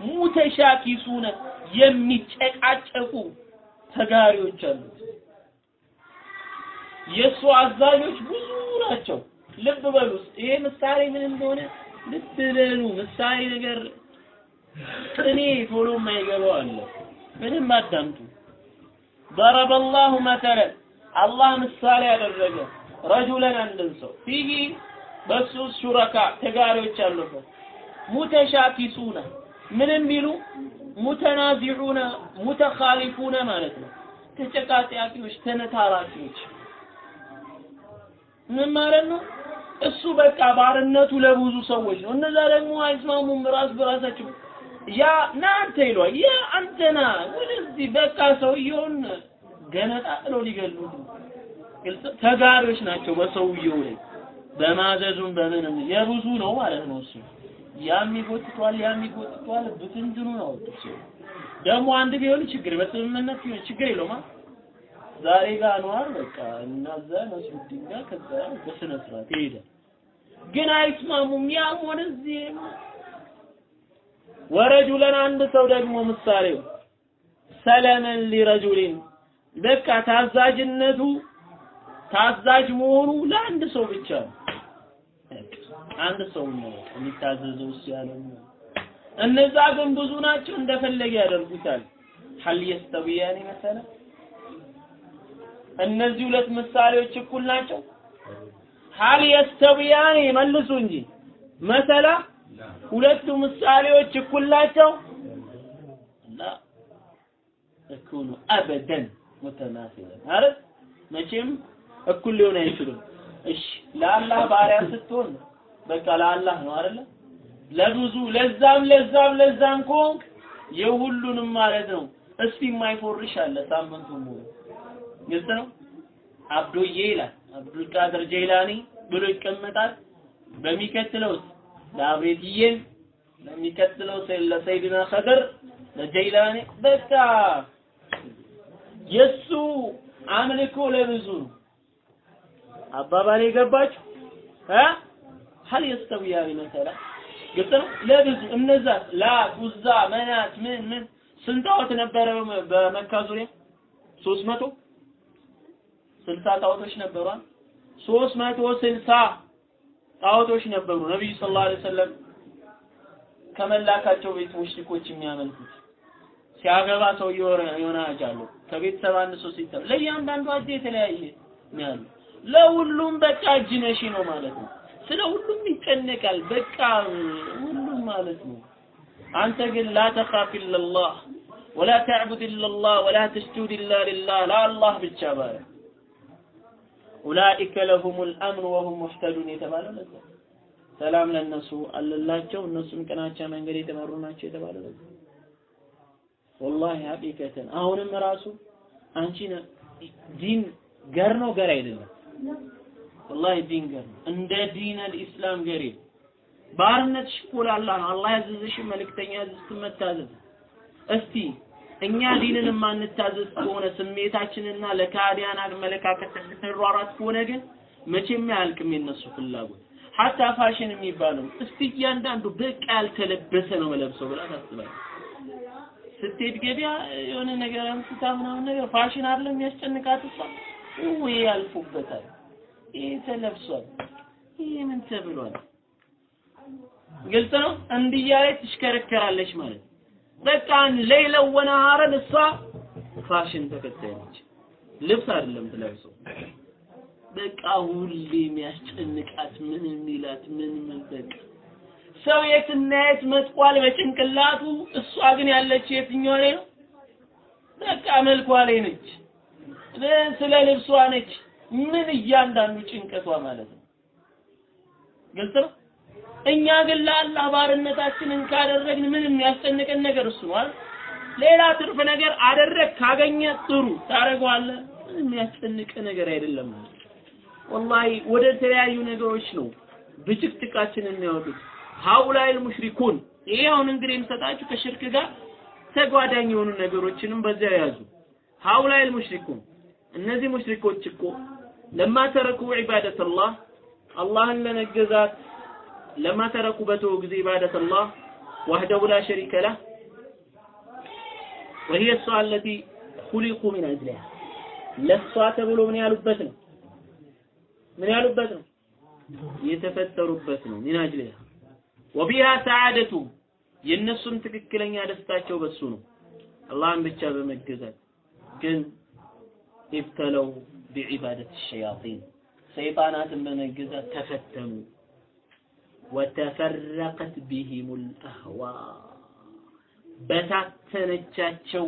ሙተሻኪሱነ የሚጨቃጨቁ ተጋሪዎች አሉት የእሱ አዛዦች ብዙ ናቸው ልብ በሉ ይሄ ምሳሌ ምን እንደሆነ ልብ በሉ ምሳሌ ነገር እኔ ቶሎ የማይገባው አለ ምንም አዳምጡ ضرب الله مثلا አላህ ምሳሌ ያደረገ ረጁለን አንድን ሰው ፊሂ በሱ ሹረካ ተጋሪዎች አሉበት። ሙተሻኪሱነ ምንም ቢሉ ሙተናዚዑነ ሙተኻሊፉነ ማለት ነው። ተጨቃጫቂዎች ተነታራቂዎች ምን ማለት ነው? እሱ በቃ ባርነቱ ለብዙ ሰዎች ነው። እነዛ ደግሞ አይስማሙም ራስ በራሳቸው። ያ ና አንተ ይሏል። ያ አንተ ና ወደዚህ በቃ ሰውየውን ገነጣጥለው ሊገሉት ተጋሪዎች ናቸው በሰውየው ላይ በማዘዙም በምንም የብዙ ነው ማለት ነው እሱ። ያም ይጎትቷል ያም ይጎትቷል ብትንትኑ ነው ደግሞ አንድ ቢሆን ችግር በስምምነት ቢሆን ችግር የለውም። ዛሬ ጋር ኗር በቃ እናዛ ነስሩዲን ጋር ከዛ በስነ ስርዓት ይሄዳል። ግን አይስማሙም። ያም ወደዚህ ወረጁለን አንድ ሰው ደግሞ ምሳሌው ሰለመን ሊረጁሊን በቃ ታዛዥነቱ ታዛዥ መሆኑ ለአንድ ሰው ብቻ ነው። አንድ ሰው ነው የሚታዘዘው እሱ ያለው እነዛ ግን ብዙ ናቸው፣ እንደፈለገ ያደርጉታል። ሀል የስተዊያኒ መሰለ እነዚህ ሁለት ምሳሌዎች እኩል ናቸው። ሀል የስተዊያኒ መልሱ እንጂ መሰላ ሁለቱ ምሳሌዎች እኩል ናቸው። ላ እኩሉ አበደን ሙተማሲለን አይደል? መቼም እኩል ሊሆን አይችልም። እሺ ለአላህ ባሪያ ስትሆን በቃ ለአላህ ነው አይደለ? ለብዙ ለዛም ለዛም ለዛም ከሆንክ የሁሉንም ማለት ነው። እስቲ የማይፎርሽ አለ ሳምንቱን ሙሉ ግልጽ ነው። አብዶዬ ይላል አብዱል ቃድር ጀይላኒ ብሎ ይቀመጣል። በሚከትለው ለአብሬትዬ ለሚከትለው ለሰይድና ኸድር ለጀይላኒ በቃ የሱ አምልኮ ለብዙ ነው። አባባል የገባችሁ እ ሀል የስተዊያኒ መሰላ ግልጽ ነው። ለብዙ እነዛ ላት፣ ኡዛ፣ መናት ምን ምን ስንት ጣዖት ነበረ በመካ ዙሪያ? ሶስት መቶ ስልሳ ጣዖቶች ነበሩ። ሶስት መቶ ስልሳ ጣዖቶች ነበሩ። ነቢዩ ሰለላሁ ዐለይሂ ወሰለም ከመላካቸው ቤት ሙሽሪኮች የሚያመልኩት ሲያገባ ሰው የሆነ ሀጅ አለው። ከቤተሰብ አንድ ሰው ሲተው ለእያንዳንዱ ሀጅ የተለያየ ነው ያለው። ለሁሉም በቃ እጅ ነሺ ነው ማለት ነው። ስለ ሁሉም ይጨነቃል። በቃ ሁሉም ማለት ነው። አንተ ግን ላ ተኻፍ ኢለላህ ወላ ተዕቡድ ኢለላህ ወላ ተስጁድ ኢላ ሊላህ ለአላህ ብቻ ባለ أولئك لهم الأمن وهم مهتدون የተባለው ለዛ ሰላም ለነሱ አለላቸው እነሱም ቅናቻ መንገድ የተመሩ ናቸው የተባለው ለዛ والله حقيقة አሁንም ራሱ አንቺ ዲን ገር ነው ገር አይደለም والله ዲን ገር ነው እንደ دين الإسلام ገር የለም ባርነትሽ እኮ ለአላህ ነው። አላህ ያዘዘሽን መልእክተኛ ያዘዝሽን መታዘዝ። እስቲ እኛ ዲንን የማንታዘዝ ከሆነ ስሜታችንና ለከሃዲያን አመለካከት ስንሯሯጥ ከሆነ ግን መቼም አያልቅም የነሱ ፍላጎት። ሀታ ፋሽን የሚባለው እስቲ እያንዳንዱ በቃ ያልተለበሰ ነው መለብሰው ብላ ታስባለች ስትሄድ ገበያ የሆነ ነገር አንስታ ምናምን ነገር ፋሽን አይደለም የሚያስጨንቃት እሷ? ወይ ያልፉበታል ይሄ ተለብሷል ይሄ ምን ተብሏል? ግልጽ ነው? እንዲህ እያለች ትሽከረከራለች ማለት በቃ ሌላው ወነሃረን እሷ ፋሽን ተከታይ ነች። ልብስ አይደለም ትለብሰው በቃ ሁሌ የሚያስጨንቃት ምን የሚላት ምን ምን በቃ ሰው የትና የት መጥቋል በጭንቅላቱ? እሷ ግን ያለችው የትኛው ላይ ነው? በቃ መልኳ ላይ ነች። ስለ ልብሷ ነች ምን እያንዳንዱ ጭንቀቷ ማለት ነው? ግልጽ ነው? እኛ ግን ለአላህ ባርነታችንን ካደረግን ምን የሚያስጨንቀን ነገር እሱ ነው ሌላ ትርፍ ነገር አደረግ ካገኘ ጥሩ ታደርገዋለህ። ምንም የሚያስጨንቅ ነገር አይደለም ወላሂ ወደ ተለያዩ ነገሮች ነው ብጭቅጭቃችንን የሚያወጡት። ሀኡላይል ሙሽሪኩን ይሄ አሁን እንግዲህ የምሰጣችሁ ከሽርክ ጋር ተጓዳኝ የሆኑ ነገሮችንም በዚያ ያዙ። ሀኡላይል ሙሽሪኩን እነዚህ ሙሽሪኮች እኮ ለማ ተረኩ ዒባደተላህ አላህን ለመገዛት ለማ ተረኩ በተው ጊዜ ዒባደተላህ ወህደሁ ላ ሸሪከ ለህ وهي السؤال التي خلقوا من أجلها ለሷ ተብሎ ምን ያሉበት ነው ምን ያሉበት ነው የተፈጠሩበት ነው ሚን አጅሊሃ ወቢሃ ሰዓደቱ የእነሱም ትክክለኛ ደስታቸው በሱ ነው አላህን ብቻ በመገዛት ግን ኢብተለው ቢዒባደት ሸያጢን ሰይጣናትን በመገዛት ተፈተኑ ወተፈረቀት ቢሂም ልአህዋ በታተነቻቸው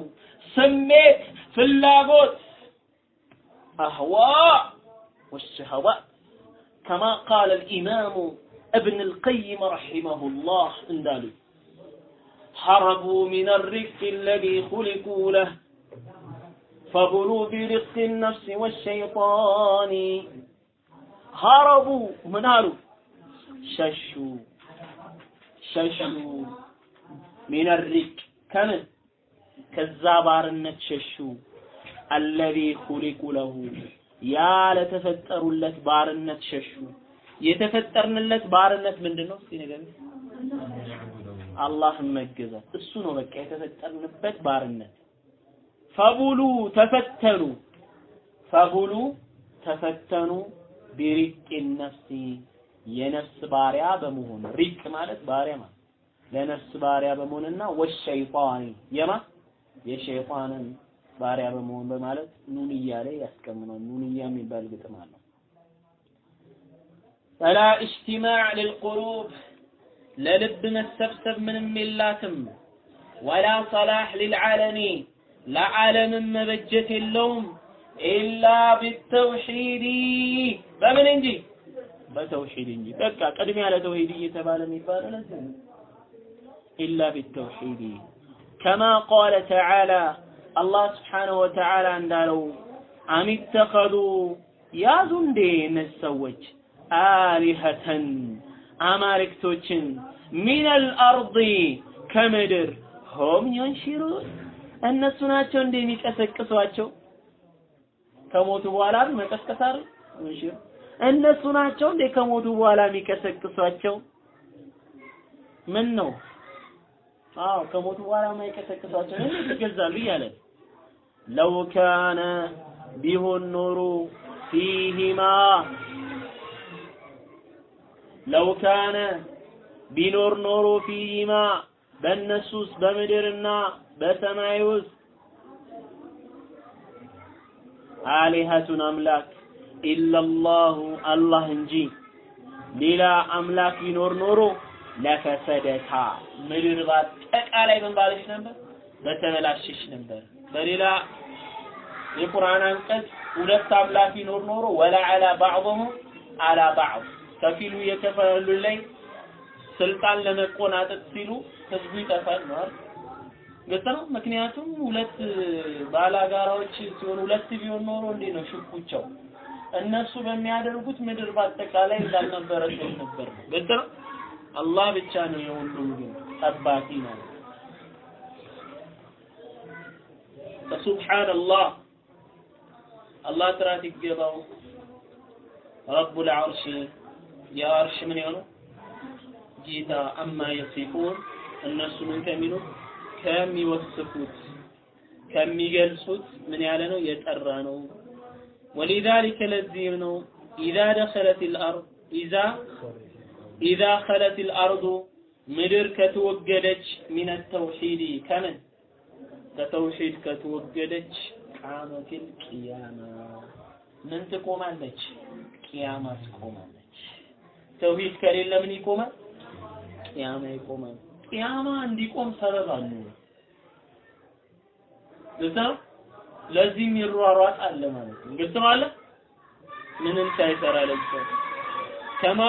ስሜት ፍላጎት አህዋ ወሸሀዋት ከማ ቃለ ልኢማሙ እብን ልቀይም ረሒመሁላህ እንዳሉ هربوا من الرق الذي خلقوا له فغلوا برق النفس والشيطان. ሀረቡ ምን አሉ? ሸሹ ሸሹ ሚነሪቅ ከምን? ከዛ ባርነት ሸሹ። አለዚ ሁሊቁ ለሁ ያ ለተፈጠሩለት ባርነት ሸሹ። የተፈጠርንለት ባርነት ምንድን ነው እስቲ ንገረኝ። አላህን መገዛት። እሱ ነው በቃ የተፈጠርንበት ባርነት። ፈቡሉ ተፈተኑ ፈቡሉ ተፈተኑ ቢሪቅ ነፍሲ የነፍስ ባሪያ በመሆን ሪቅ ማለት ባሪያ ማለት ለነፍስ ባሪያ በመሆንና ወሸይጣኒ የማ የሸይጣንን ባሪያ በመሆን በማለት ኑንያ ላይ ያስቀምናል። ኑንያ የሚባል ግጥም አለው። ፈላ እጅቲማዕ ልልቁሉብ ለልብ መሰብሰብ ምንም የላትም። ወላ ሰላሕ ሊልዓለሚ ለዓለምን መበጀት የለውም። ኢላ ቢተውሒድ በምን እንጂ በተውሒድ እንጂ በቃ ቅድሚያ ለተውሒድ እየተባለ የሚባለው ለዚህ ነው። ኢላ ቢተውሒድ ከማ ቃለ ተዓላ አላህ ስብሓነሁ ወተዓላ እንዳለው አሚተኸዙ ያዙ እንዴ እነዚህ ሰዎች አሊሀተን አማልክቶችን ሚነል አርዲ ከምድር ሆም ዩንሺሩን እነሱ ናቸው እንደ የሚቀሰቅሷቸው? ከሞቱ በኋላ መቀስቀስ አይደል? እነሱ ናቸው እንደ ከሞቱ በኋላ የሚቀሰቅሷቸው? ምን ነው አዎ ከሞቱ በኋላ የማይቀሰቅሷቸው እንዴት ይገዛሉ እያለ። ለው ካነ ቢሆን ኖሮ ፊሂማ ለው ካነ ቢኖር ኖሮ ፊሂማ በእነሱ ውስጥ በምድርና በሰማይ ውስጥ አሊሀቱን አምላክ ኢለላሁ አላህ እንጂ ሌላ አምላክ ቢኖር ኖሮ ለፈሰደታ ምድር በአጠቃላይ ምን ባለች ነበር? በተበላሸች ነበር። በሌላ የቁርአን አንቀጽ ሁለት አምላክ ቢኖር ኖሮ ወላ አላ ባዕضሁ አላ ባዕض ከፊሉ የከፈሉ ላይ ስልጣን ለመቆናጠጥ ሲሉ ህዝቡ ይጠፋል ነው? ግልጽ ነው። ምክንያቱም ሁለት ባላጋራዎች ሲሆኑ ሁለት ቢሆን ኖሮ እንዴ ነው ሽኩቻው? እነሱ በሚያደርጉት ምድር በአጠቃላይ እንዳልነበረ ሲሆን ነበር ነው። ግልጽ ነው። አላህ ብቻ ነው የሁሉም ግን ጠባቂ ማለት ፈሱብሓነላህ አላህ ጥራት ይገባው ረቡል ዐርሽ የአርሽ ምን የሆነው ጌታ አማ የሲፉን እነሱ ምን ከሚሉ ከሚወስፉት ከሚገልጹት ምን ያለ ነው የጠራ ነው ولذلك ለዚህም ነው ኢዛ ደኸለት الأرض ኢዛ ኢዛ ኸለት الأرض ምድር ከተወገደች ሚን ተውሂድ ከምን ከተውሂድ ከተወገደች ቃመቲል ቂያማ ምን ትቆማለች? ቂያማ ትቆማለች። ተውሂድ ከሌለ ምን ይቆማል? ቂያማ ይቆማል። ቂያማ እንዲቆም ሰበብ አንሆን። ግልጽ ለዚህም ይሯሯጥ ማለት ነው። ግልጽ ምንም ሳይሰራ ለብሶ ከማ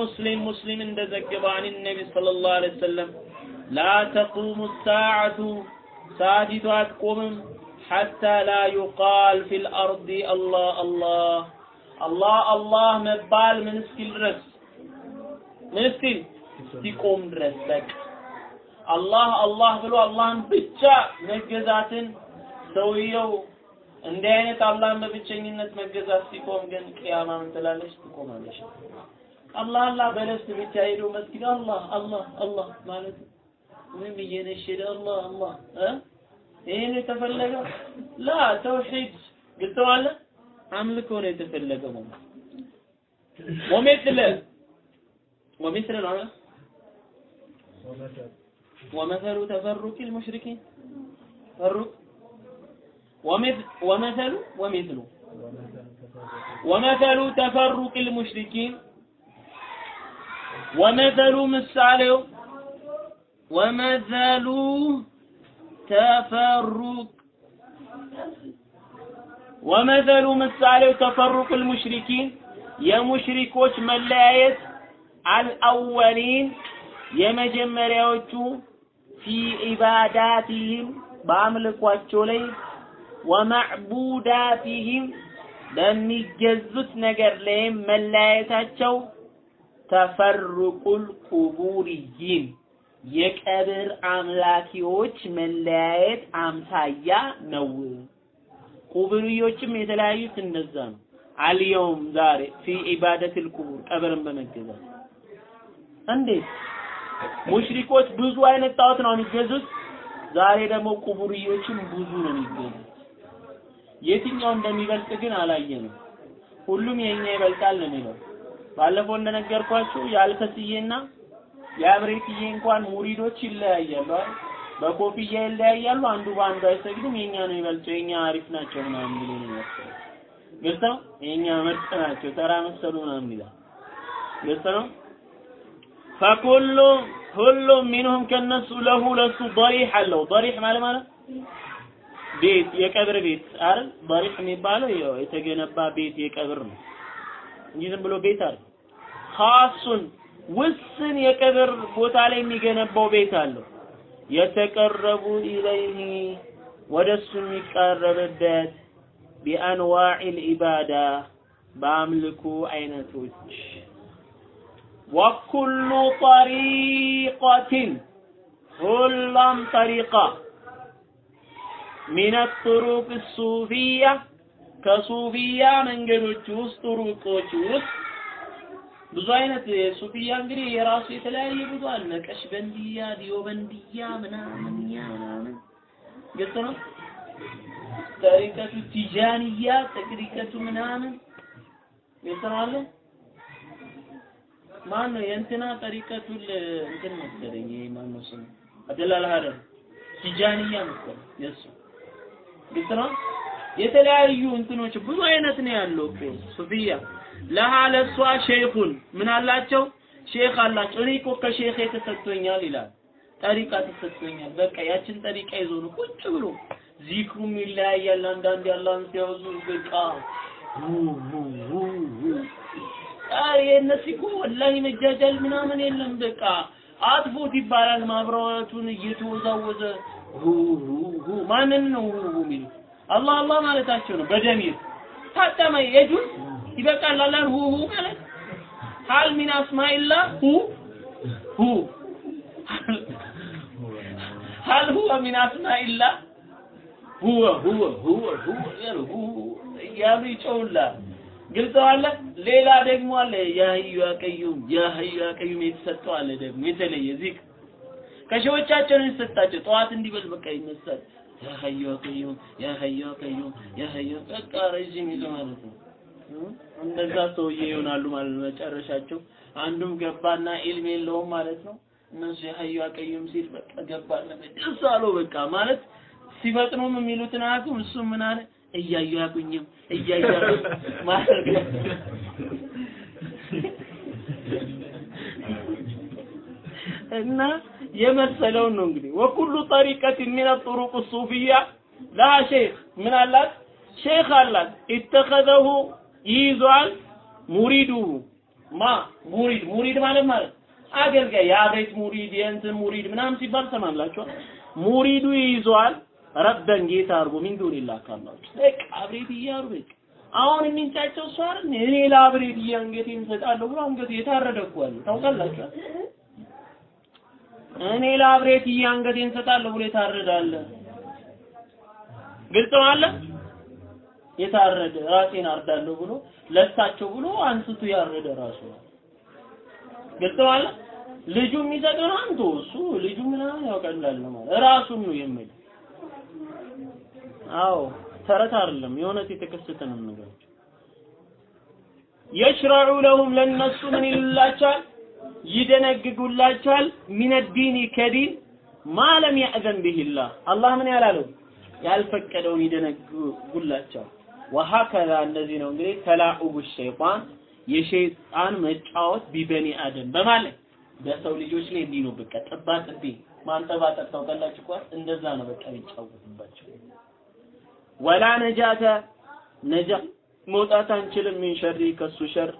ሙስሊም ሙስሊም እንደዘገበ አን ነቢ ሰለላሁ ዐለይሂ ወሰለም ላ ተቁሙ ሰዓቱ ሰዓቲቱ አትቆምም ሐታ ላ ዩቃል ፊል አርዲ አላህ አላህ አላህ አላህ መባል ምን እስኪል ድረስ? ምን እስኪል? እስኪቆም ድረስ በቃ። አላህ አላህ ብሎ አላህን ብቻ መገዛትን ሰውየው እንዲህ አይነት አላህን በብቸኝነት መገዛት ሲቆም ግን ቅያማ ምን ትላለች? ትቆማለች። አላህ አላህ በለስ ብቻ ሄዶ መስጊድ አላህ አላህ አላህ ማለት ምንም እየነሸደ አላህ አላህ እ ይሄን የተፈለገው ላ ተውሂድ ግልጽዋለ አምልኮ ነው የተፈለገው ማለት ወሚስለ ወሚስለ ነው አይደል? ومثل تفرق المشركين تفرق ومثل ومثل ومثل ومثل تفرق المشركين ومثل مثاله ومثل تفرق ومثل مثاله تفرق المشركين የሙሽሪኮች መለያየት አልአወሊን የመጀመሪያዎቹ ፊ ዒባዳቲህም በአምልኳቸው ላይ ወማዕቡዳቲህም በሚገዙት ነገር ላይም መለያየታቸው ተፈርቁል ቁቡርይን የቀብር አምላኪዎች መለያየት አምሳያ ነው። ቁብርዮችም የተለያዩት እንደዛ ነው። አልየውም ዛሬ ፊ ኢባደትል ቁቡር ቀብርን በመገዛት እንዴት ሙሽሪኮች ብዙ አይነት ጣዖት ነው የሚገዙት። ዛሬ ደግሞ ቁቡርዮችም ብዙ ነው የሚገዙት። የትኛው እንደሚበልጥ ግን አላየንም። ሁሉም የኛ ይበልጣል ነው የሚለው። ባለፈው እንደነገርኳችሁ የአልከስዬና የአብሬትዬ እንኳን ሙሪዶች ይለያያሉ አይደል? በኮፍያ ይለያያሉ። አንዱ በአንዱ አይሰግድም። የኛ ነው ይበልጠው፣ የኛ አሪፍ ናቸው ምናምን ብሎ ነው የሚያስበው። ግልጽ ነው። የኛ ምርጥ ናቸው፣ ተራ መሰሉ ምናምን ይላል። ግልጽ ነው። ፈኩሉ ሁሉም ሚንሁም ከነሱ ለሁ ለሱ ضريح አለው። ضريح ማለት ማለት ቤት የቀብር ቤት አይደል? ضريح የሚባለው ያው የተገነባ ቤት የቀብር ነው እንጂ ዝም ብሎ ቤት አይደል። ኻሱን ውስን የቀብር ቦታ ላይ የሚገነባው ቤት አለው። የተቀረቡ ኢለይህ ወደሱ የሚቃረብበት ቢአንዋዒል ኢባዳ በአምልኮ አይነቶች ወኩሉ ጠሪቀትን ሁሉም ጠሪቃ ሚን ጥሩቅ ሱፊያ ከሱፊያ መንገዶች ውስጥ ሩቆች ውስጥ ብዙ አይነት ሱፊያ እንግዲህ የራሱ የተለያየ ብዙ አለ። ነቀሽበንዲያ፣ ዲዮበንዲያ ምናምን ያ ምናምን ግልጽ ነው። ጠሪቀቱ ቲጃንያ፣ ጠሪቀቱ ምናምን ግልጽ ነው አለ። ማን ነው የእንትና ጠሪቀቱል እንትን መሰለኝ ይሄ ማን ነው ስሙ? አብደላል ሀረር ቲጃንያ መሰለኝ የሱ ግልጽ ነው። የተለያዩ እንትኖች ብዙ አይነት ነው ያለው እኮ ሱፊያ ለሃ ለሷ ሼኹን ምን አላቸው? ሼክ አላቸው። እኔ እኮ ከሼክ ተሰጥቶኛል ይላል። ጠሪቃ ተሰጥቶኛል። በቃ ያችን ጠሪቃ ይዞ ነው ቁጭ ብሎ ዚክሩም ይለያያል። አንዳንድ ያላህን ሲያወዙ በቃ የነሱ እኮ ወላሂ መጃጃል ምናምን የለም። በቃ አጥፎት ይባላል። ማብራቱን እየተወዛወዘ ሁ ማንን ነው ሁ የሚሉት? አላህ አላህ ማለታቸው ነው በደሚር ታጠመ የጁዝ ይበቃል አላህ ሁ ሁ ማለት ሀል ሚን አስማኢላህ ሁ ሁ ሀል ሁወ ሚን አስማኢላህ ሁወ ሁወ ሁወ ሁወ እያሉ ይጨውላል። ግልጽ አለ። ሌላ ደግሞ አለ ያ ሀዩ ያ ቀዩም ያ ሀዩ ያ ቀዩም የተሰጠው አለ ደግሞ የተለየ ዚክር ከሸዎቻቸው ነው የተሰጣቸው። ጠዋት እንዲበል በቃ ይነሳል። ያ ሀዩ ያ ቀዩም ያ በቃ ረጅም ይዞ ማለት ነው። እንደዛ ሰውዬ ይሆናሉ ማለት ነው መጨረሻቸው። አንዱም ገባና ኢልም የለውም ማለት ነው። እነሱ ያ ሀዩ ሲል በቃ ገባና ደስ አለው በቃ ማለት ሲፈጥኑም የሚሉትን አያውቁም። እሱ ምን አለ እያዩ ያቁኝም እያዩ ማለት እና የመሰለውን ነው እንግዲህ። ወኩሉ ጠሪቀት ሚን ጥሩቅ ሱፊያ لها شيخ ምን አላት? ሼክ አላት። اتخذه ይይዟል ሙሪዱ ማ ሙሪድ ሙሪድ ማለት ማለት አገልጋይ የአቤት ሙሪድ የእንትን ሙሪድ ምናምን ሲባል ሰማላችኋል ሙሪዱ ይይዟል ربا ጌታ አድርጎ من دون الله ካላችሁ በቃ አብሬት እያሉ በቃ። አሁን የሚንጫቸው እሱ አይደል? እኔ ለአብሬት አንገቴን እሰጣለሁ ብሎ አንገቱ የታረደ እኮ አለ። ታውቃላችሁ? እኔ ለአብሬት አንገቴን እሰጣለሁ ብሎ የታረደ አለ። ግልጽ አለ የታረደ ራሴን አርዳለሁ ብሎ ለሳቸው ብሎ አንስቶ ያረደ ራሱ ነው። ግልጽ አለ ልጁ የሚሰጠው አንተ እሱ? ልጁ ምናምን ያውቀላል ማለት ራሱን ነው የሚል አዎ ተረት አይደለም የእውነት የተከሰተ ነው ነገር የሽረዑ ለሁም ለነሱ ምን ይሉላቸዋል? ይደነግጉላቸዋል። من الدين ከዲን ما لم يأذن به الله አላህ ምን ያላለው? ያልፈቀደውን ይደነግጉላቸዋል። وهكذا እንደዚህ ነው እንግዲህ تلاعب الشيطان የሸይጣን መጫወት ببني آدم በማለት በሰው ልጆች ላይ እንዲህ ነው በቃ ጥባ ጥቤ ማንጠባጠብ ታውቃላችሁ እኮ እንደዛ ነው በቃ የሚጫወቱባቸው ولا نجاة ነጃ መውጣት አንችልም من شر ከሱ ሸር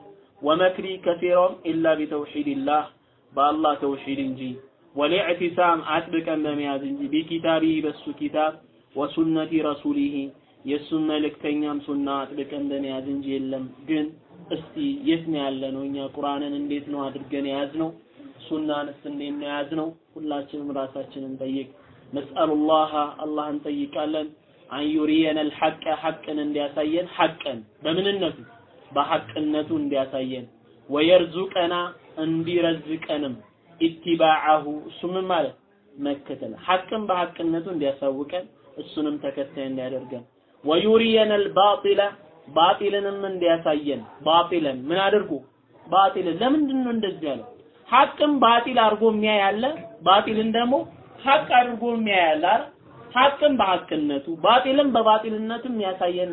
ወመክሪ ከሴራውም ኢላ ቢተውሒድላህ በአላህ ተውሒድ እንጂ ወልኢዕቲሳም አጥብቀን በመያዝ እንጂ ቢኪታቢ በሱ ኪታብ ወሱነቲ ረሱሊሂ የእሱን መልእክተኛም ሱና አጥብቀን በመያዝ እንጂ የለም። ግን እስቲ የት ነው ያለ ነው? እኛ ቁርአንን እንዴት ነው አድርገን የያዝነው? ሱናንስ እንዴት ነው የያዝነው? ሁላችንም ራሳችንን ጠይቅ። ነስአሉላህ አላህን ጠይቃለን አን ዩሪየነ አልሐቀ ሐቅን እንዲያሳየን ሐቅን በምንነቱ በሐቅነቱ እንዲያሳየን። ወየርዙቀና እንዲረዝቀንም ኢትባዓሁ እሱ ምን ማለት? መከተል። ሐቅን በሐቅነቱ እንዲያሳውቀን እሱንም ተከታይ እንዲያደርገን። ወዩሪየነ አልባጢለ ባጢልንም እንዲያሳየን። ባጢልን ምን አድርጉ? ባጢልን። ለምንድን ነው እንደዚህ ያለው? ሐቅን ባጢል አድርጎ የሚያይ አለ ባጢልን ደግሞ ሐቅ አድርጎ የሚያይ አለ አይደል ሐቅን በሐቅነቱ ባጢልን በባጢልነትም ያሳየን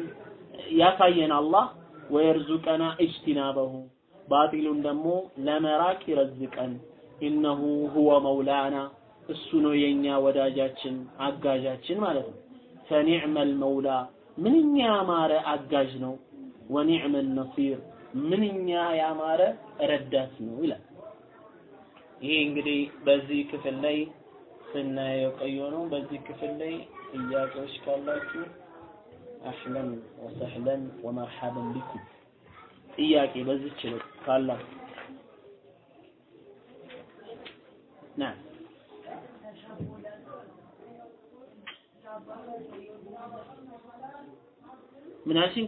ያሳየን አላህ። ወየርዙቀና እጅቲናበሁ ባጢሉን ደግሞ ለመራቅ ይረዝቀን። ኢነሁ ሁወ መውላና እሱ ነው የኛ ወዳጃችን አጋዣችን ማለት ነው። ፈኒዕመል መውላ ምንኛ ያማረ አጋዥ ነው። ወኒዕመ ነሲር ምንኛ ያማረ ረዳት ነው ይላል። ይሄ እንግዲህ በዚህ ክፍል ላይ ስናየው ቀዮ ነው በዚህ ክፍል ላይ ጥያቄዎች ካላችሁ አህለን ወሰህለን ወመርሐበን ቢኩም ጥያቄ በዚች ላይ ካላችሁ ናም ምን አልሽኝ?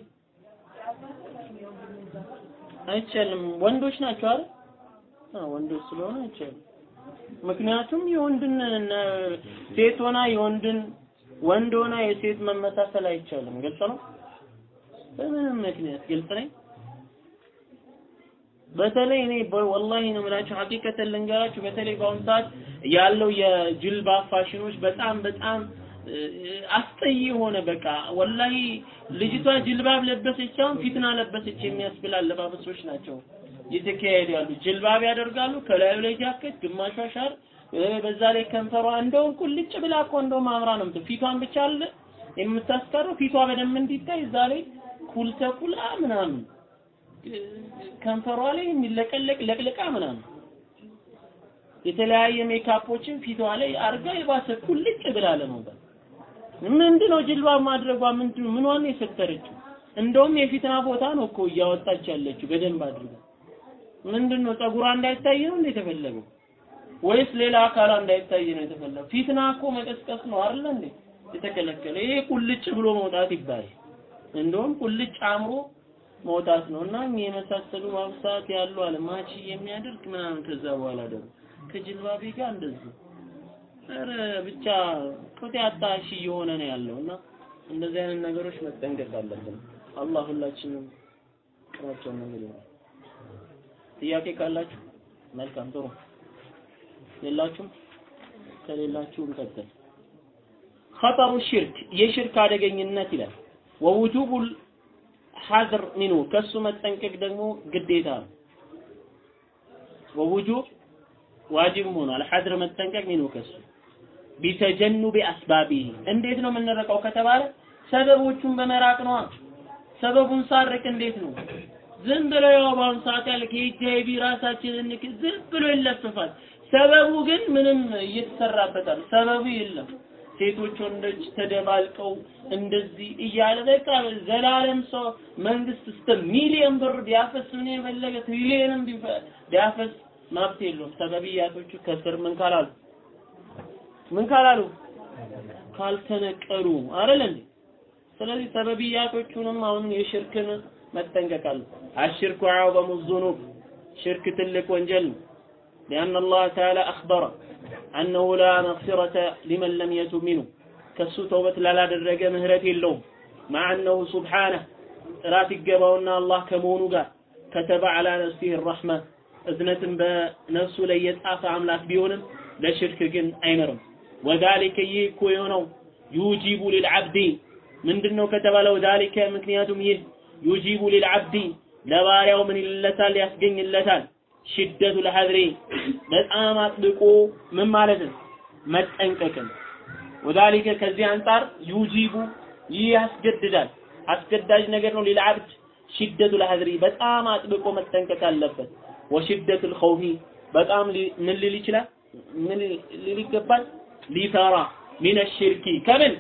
አይቻልም። ወንዶች ናቸው አይደል? አዎ ወንዶች ስለሆነ አይቻልም። ምክንያቱም የወንድን ሴት ሆና የወንድን ወንድ ሆና የሴት መመሳሰል አይቻልም። ግልጽ ነው። በምንም ምክንያት ግልጽ ነኝ። በተለይ እኔ ወላሂ ነው የምላችሁ ሐቂቀተን ልንገራችሁ በተለይ በአሁኑ ሰዓት ያለው የጅልባ ፋሽኖች በጣም በጣም አስጠይ የሆነ በቃ والله ልጅቷ ጅልባብ ለበሰች ሳይሆን ፊትና ለበሰች የሚያስብል አለባበሶች ናቸው እየተካሄዱ ያሉ። ጅልባብ ያደርጋሉ፣ ከላዩ ላይ ጃኬት፣ ግማሿ ሻር፣ በዛ ላይ ከንፈሯ እንደውም ቁልጭ ብላ እኮ እንደውም አምራ ነው ፊቷን ብቻ አለ የምታስቀረው። ፊቷ በደንብ እንዲታይ እዛ ላይ ኩል ተኩላ ምናምን ከንፈሯ ላይ የሚለቀለቅ ለቅልቃ ምናምን የተለያየ ሜካፖችን ፊቷ ላይ አርጋ የባሰ ቁልጭ ብላ ለመውጣት ምንድነው ጅልባብ ማድረጓ? ምንድነው? ምኗን ነው የሰተረችው እንደውም የፊትና ቦታ ነው እኮ እያወጣች ያለችው በደንብ አድርጋ ምንድነው? ጸጉሯ እንዳይታይ ነው እንዴ የተፈለገው? ወይስ ሌላ አካሏ እንዳይታይ ነው የተፈለገው? ፊትና እኮ መቀስቀስ ነው አይደል እንዴ የተከለከለ ይሄ ቁልጭ ብሎ መውጣት ይባላል። እንደውም ቁልጭ አምሮ መውጣት ነው። እና የመሳሰሉ ማብሳት ያሉ አለ የሚያደርግ ምናምን ከዛ በኋላ ደግሞ ከጅልባቤ ጋር እንደዚህ። ኧረ ብቻ ቁጥ ያጣ እየሆነ ነው ያለው። እና እንደዚህ አይነት ነገሮች መጠንቀቅ አለብን። አላህ ሁላችንም ቅናቸውን ነገር ይሆናል። ጥያቄ ካላችሁ መልካም ጥሩ፣ የላችሁም? ከሌላችሁ እንቀጥል። ኸጠሩ ሽርክ የሽርክ አደገኝነት ይላል። ወውጁቡል ሐዝር ሚኑ ከሱ መጠንቀቅ ደግሞ ግዴታ ነው። ወውጁብ ዋጅብ ሆኗል። ሐዝር መጠንቀቅ ሚኑ ከሱ ቢተጀኑቢ አስባቢ እንዴት ነው የምንረቀው ከተባለ ሰበቦቹን በመራቅ ነው። ሰበቡን ሳርቅ እንዴት ነው? ዝም ብሎ ያው በአሁኑ ሰዓት ያለ ከኤችአይቪ ራሳችንን ንክ ዝም ብሎ ይለፍፋል። ሰበቡ ግን ምንም እየተሰራበታል። ሰበቡ የለም። ሴቶች ወንዶች ተደባልቀው እንደዚህ እያለ በቃ ዘላለም ሰው መንግስት እስከ ሚሊዮን ብር ቢያፈስ ምን የፈለገ ትሪሊየንም ቢያፈስ መብት የለውም። ሰበብያቶቹ ከስር ምን ካላሉ ምን ካላሉ ካልተነቀሉ አይደል እንዴ? ስለዚህ ሰበብያቶቹንም አሁን የሽርክን መጠንቀቅ አሉ። አሽርኩ አዕዘሙ ዙኑብ ሽርክ ትልቅ ወንጀል ነው። ሊአነ አላህ ተዓላ አኽበረ አነሁ ላ መግፊረተ ሊመን ለም የቱብ ሚኑ ከሱ ተውበት ላላደረገ ምህረት የለውም። መዓ አነሁ ሱብሓነህ ጥራት ይገባውና አላህ ከመሆኑ ጋር ከተበ ዐላ ነፍሲህ ረሕመ እዝነትን በነፍሱ ላይ የጻፈ አምላክ ቢሆንም ለሽርክ ግን አይመርም። ወዛሊከ ይህ እኮ የሆነው ዩጂቡ ሊልዓብዲ ምንድን ነው ከተባለው ዛሊከ ምክንያቱም ይህ ዩጂቡ ሊልዓብዲ ለባሪያው ምን ይለታል? ያስገኝለታል። ሽደቱ ለሐድሪ በጣም አጥብቆ ምን ማለት ነው? መጠንቀቅን ወዛሊከ ከዚህ አንጻር ዩጂቡ ይህ ያስገድዳል። አስገዳጅ ነገር ነው ሊልዓብድ። ሽደቱል ሐዝሪ በጣም አጥብቆ መጠንቀቅ አለበት። ወሽደቱል ኸውፊ በጣም ምን ሊል ይችላል? ምን ሊል ይገባል? ሊፈራ ሚነ ሽርኪ። ከምን?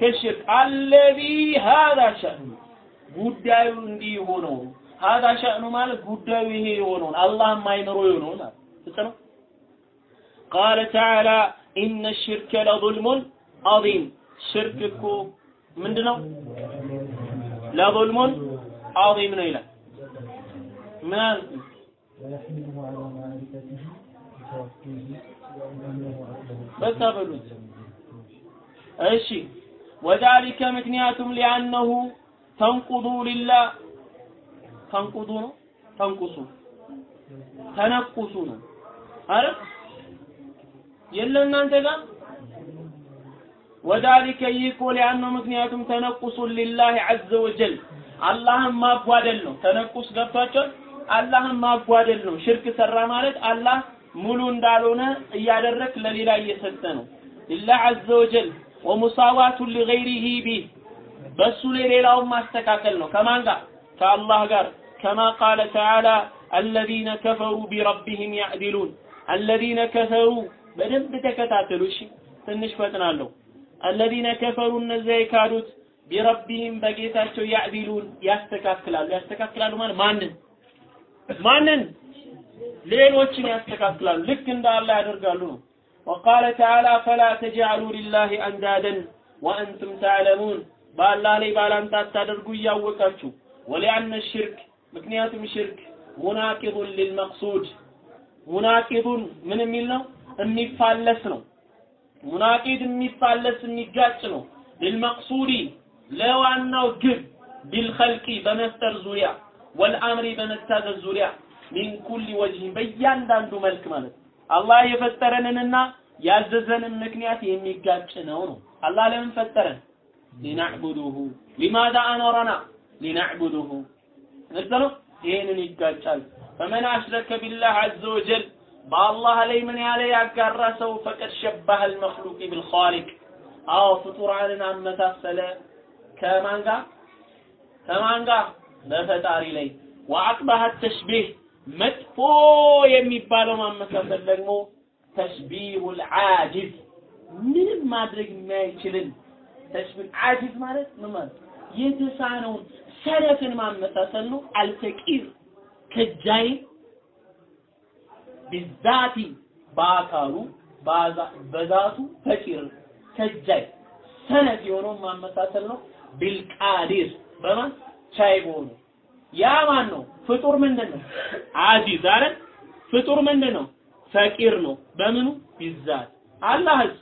ከሽርክ። አለዚ ሃዛ ሸእኑ ጉዳዩ እንዲህ የሆነው ሀዳ ሸእኑ ማለት ጉዳዩ ይሄ የሆነውን አላህ ማይምሮ የሆነው ማለት ነው። ቃለ ተዓላ ኢነ ሽርከ ለዙልሙን አዚም ሽርክ እኮ ምንድን ነው? ለዙልሙን አዚም ነው ይላል። ምን በቃ በሉት። እሺ ወዛሊከ ምክንያቱም ሊአነሁ ተንቁዱ ሊላህ። ተንቁዱ ነው? ተንቁሱ። ተነቁሱ ነው። አረ የለ እናንተ ጋር? ወዛሊከ ይህ እኮ ሊአነሁ ምክንያቱም ተነቁሱን ሊላህ ዐዘ ወጀል። አላህን ማጓደል ነው። ተነቁስ ገብቷቸዋል። አላህን ማጓደል ነው። ሽርክ ሰራ ማለት አላህ ሙሉ እንዳልሆነ እያደረክ ለሌላ እየሰጠ ነው። ሊላህ ዐዘ ወጀል ወሙሳዋቱ ሊገይሪሂ ቢህ በሱ ላይ ሌላውን ማስተካከል ነው። ከማን ጋር? ከአላህ ጋር። ከማ ቃለ ተዓላ አለዚነ ከፈሩ ቢረቢህም ያዕዲሉን አለዚነ ከፈሩ በደንብ ተከታተሉ። እሺ ትንሽ ፈጥናለሁ። አለዚነ ከፈሩ እነዚያ የካዱት ቢረቢህም በጌታቸው ያዕዲሉን ያስተካክላሉ። ያስተካክላሉ ማለት ማንን ማንን? ሌሎችን ያስተካክላሉ። ልክ እንደ አላህ ያደርጋሉ ነው። ወቃለ ተዓላ ፈላ ተጅዐሉ ሊላሂ አንዳደን ወአንቱም ተዕለሙን በአላህ ላይ ባላንጣ አታደርጉ እያወቃችሁ ወሊአነ ሽርክ ምክንያቱም ሽርክ ሙናቂዱን ሊልመቅሱድ። ሙናቂዱን ምን የሚል ነው? የሚፋለስ ነው። ሙናቂድ የሚፋለስ የሚጋጭ ነው። ሊልመቅሱዲ ለዋናው ግብ ቢልኸልቂ በመፍጠር ዙሪያ ወልአምሪ በመታዘዝ ዙሪያ ሚን ኩሊ ወጅህን በእያንዳንዱ መልክ ማለት አላህ የፈጠረንንና ያዘዘንን ምክንያት የሚጋጭ ነው ነው። አላህ ለምን ፈጠረን ሊናዕቡዱሁ። ሊማዛ አኖረና ሊናዕቡዱሁ። ግልጽ ይህንን ይጋጫል። ፈመን አሽረከ ቢላህ ዐዘ ወጀል። በአላህ ላይ ምን ያለ ያጋራ ሰው? ፈቀድ ሸባህ አልመክሉቅ ቢልኻሊቅ። አዎ ፍጡራንን አመሳሰለ። ከማን ጋር? በፈጣሪ ላይ። ወአቅባህ ተሽቢህ። መጥፎ የሚባለው ማመሳሰል ደግሞ ተሽቢሁል ዓጂዝ ምንም ማድረግ የማይችልን ተሽቢህ ዓጂዝ ማለት ምን ማለት የተሳነውን ሰነፍን ማመሳሰል ነው። አልፈቂር ከጃይ ቢዛቲ በአካሉ በዛቱ ፈቂር ከጃይ ሰነፍ የሆነውን ማመሳሰል ነው። بالقادر በማን ቻይ በሆኑ ያ ማን ነው? ፍጡር ምንድን ነው? عاجز አይደል? ፍጡር ምንድን ነው? فقير ነው። በምኑ بالذات አላህስ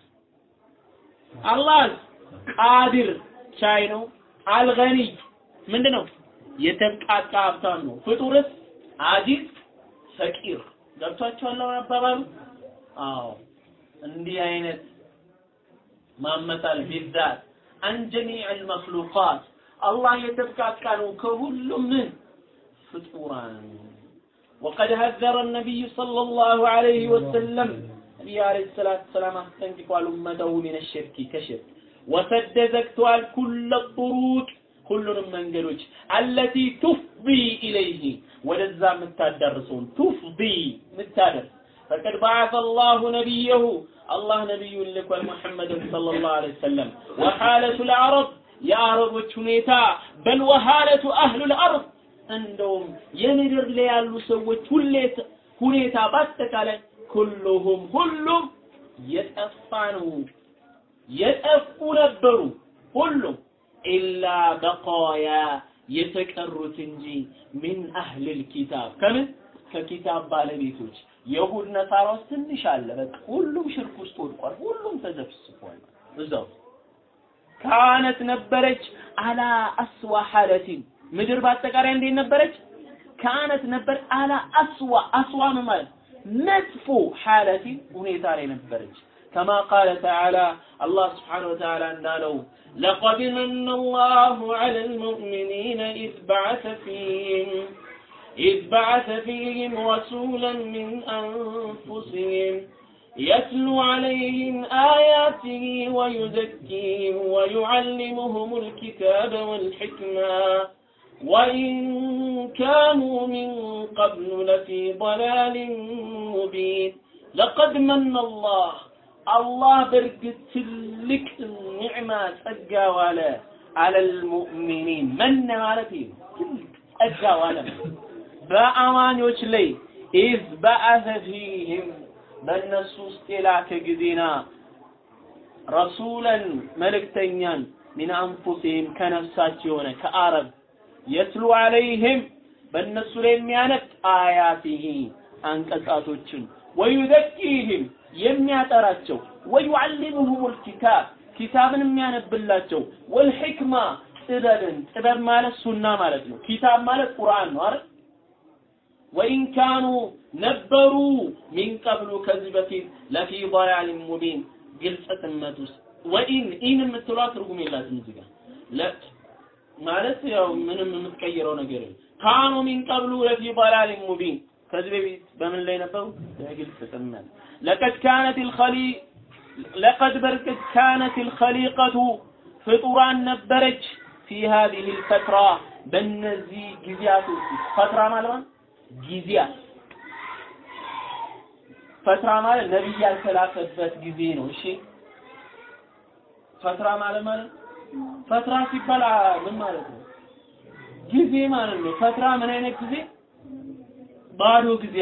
አላህስ ቃዲር ቻይ ነው። አልገኒይ ምንድን ነው? የተብቃቃ ሀብታም ነው። ፍጡርስ አዚዝ ፈቂር። ገብቷችኋል አሁን አባባሉ? አዎ እንዲህ አይነት ማመሳል ቢዛት አን ጀሚዕ አልመክሉቃት አላህ የተብቃቃ ነው ከሁሉም ምን ፍጡራን وقد هذر النبي صلى الله عليه وسلم ነቢዩ ዓለይሂ ሰላቱ ወሰላም አስጠንቅቋል ኡመተሁ ሚነ ሽርኪ ከሽርክ ወሰደ ዘግተዋል ኩለ ጡሩቅ ሁሉንም መንገዶች። አለቲ ቱፍዲ ኢለይህ ወደዛ የምታዳርሰውን تفضي የምታደርስ። فقد بعث الله نبيه አላህ ነቢዩን ልኳል ሙሐመድን صلى الله عليه وسلم። وحالة العرب የአረቦች ሁኔታ። بل وحالة أهل الأرض እንደውም የምድር ላይ ያሉ ሰዎች ሁሌ ሁኔታ በአጠቃላይ كلهم ሁሉም የጠፋ ነው የጠፉ ነበሩ ሁሉም ኢላ በቃያ የተቀሩት እንጂ ሚን አህልል ኪታብ። ከምን? ከኪታብ ባለቤቶች። የሁድ ነሳራዎች ትንሽ አለ። በቃ ሁሉም ሽርክ ውስጥ ወድቋል። ሁሉም ተዘፍስፏል። እዛው ካነት ነበረች አላ አስዋ ሐለቲን ምድር በአጠቃላይ እንዴት ነበረች? ካነት ነበር አላ አስዋ። አስዋ ማለት መጥፎ ሐለቲን ሁኔታ ላይ ነበረች كما قال تعالى الله سبحانه وتعالى أنه لقد من الله على المؤمنين إذ بعث فيهم إذ بعث فيهم رسولا من أنفسهم يتلو عليهم آياته ويزكيهم ويعلمهم الكتاب والحكمة وإن كانوا من قبل لفي ضلال مبين. لقد من الله አላህ በእርግጥ ትልቅ نعمة ጸጋ ዋለ على المؤمنين። من ማለት ይህ ትልቅ ጸጋ ዋለ በአማኞች ላይ إذ بعث فيهم በእነሱ ውስጥ የላከ ጊዜና رسولا መልእክተኛን من أنفسهم ከነፍሳቸው የሆነ ከአረብ يتلو عليهم በእነሱ ላይ የሚያነብ آياته አንቀጻቶችን ويزكيهم የሚያጠራቸው ويعلمهم الكتاب ኪታብን የሚያነብላቸው والحكمة ጥበብን ጥበብ ማለት ሱና ማለት ነው። ኪታብ ማለት ቁርአን ነው አይደል? وإن ነበሩ من قبل ከዚህ በፊት لفي ضلال مبين ግልጽ ውስጥ። وإن إن የምትሏ ትርጉም የላትም እዚህ ጋር። ማለት ያው ምንም የምትቀይረው ነገር የለም። كانوا من لفي ضلال مبين። ከዚህ በፊት በምን ላይ ነበሩ? በግልጽ ጥመት لقد كانت الخلي لقد በርቅት كانت الخليقة ፍጡራን ነበረች في هذه الفترة በእነዚህ ጊዜያት ውስጥ فترة ማለት ጊዜያት فترة ማለት ነብይ ያልተላከበት ጊዜ ነው። እሺ ፈትራ ማለት ማለት ፈትራ ሲባል ምን ማለት ነው? ጊዜ ማለት ነው። ፈትራ ምን አይነት ጊዜ? ባዶ ጊዜ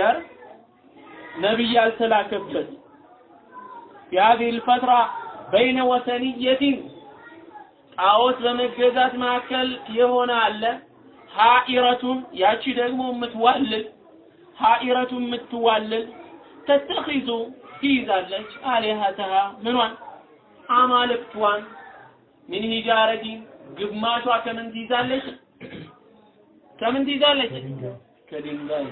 ነብይ ያልተላከበት የሀዚህ ልፈትራ በይነ ወሰንየቲን ጣዖት በመገዛት መካከል የሆነ አለ። ሀኢረቱን ያቺ ደግሞ የምትዋልል ሀኢረቱን የምትዋልል ተተኺዙ ትይዛለች አሊሀተሃ ምኗን? አማልክቷን። ምን ሂጃረቲን ግማሿ ከምን ትይዛለች? ከምን ትይዛለች? ከድንጋይ።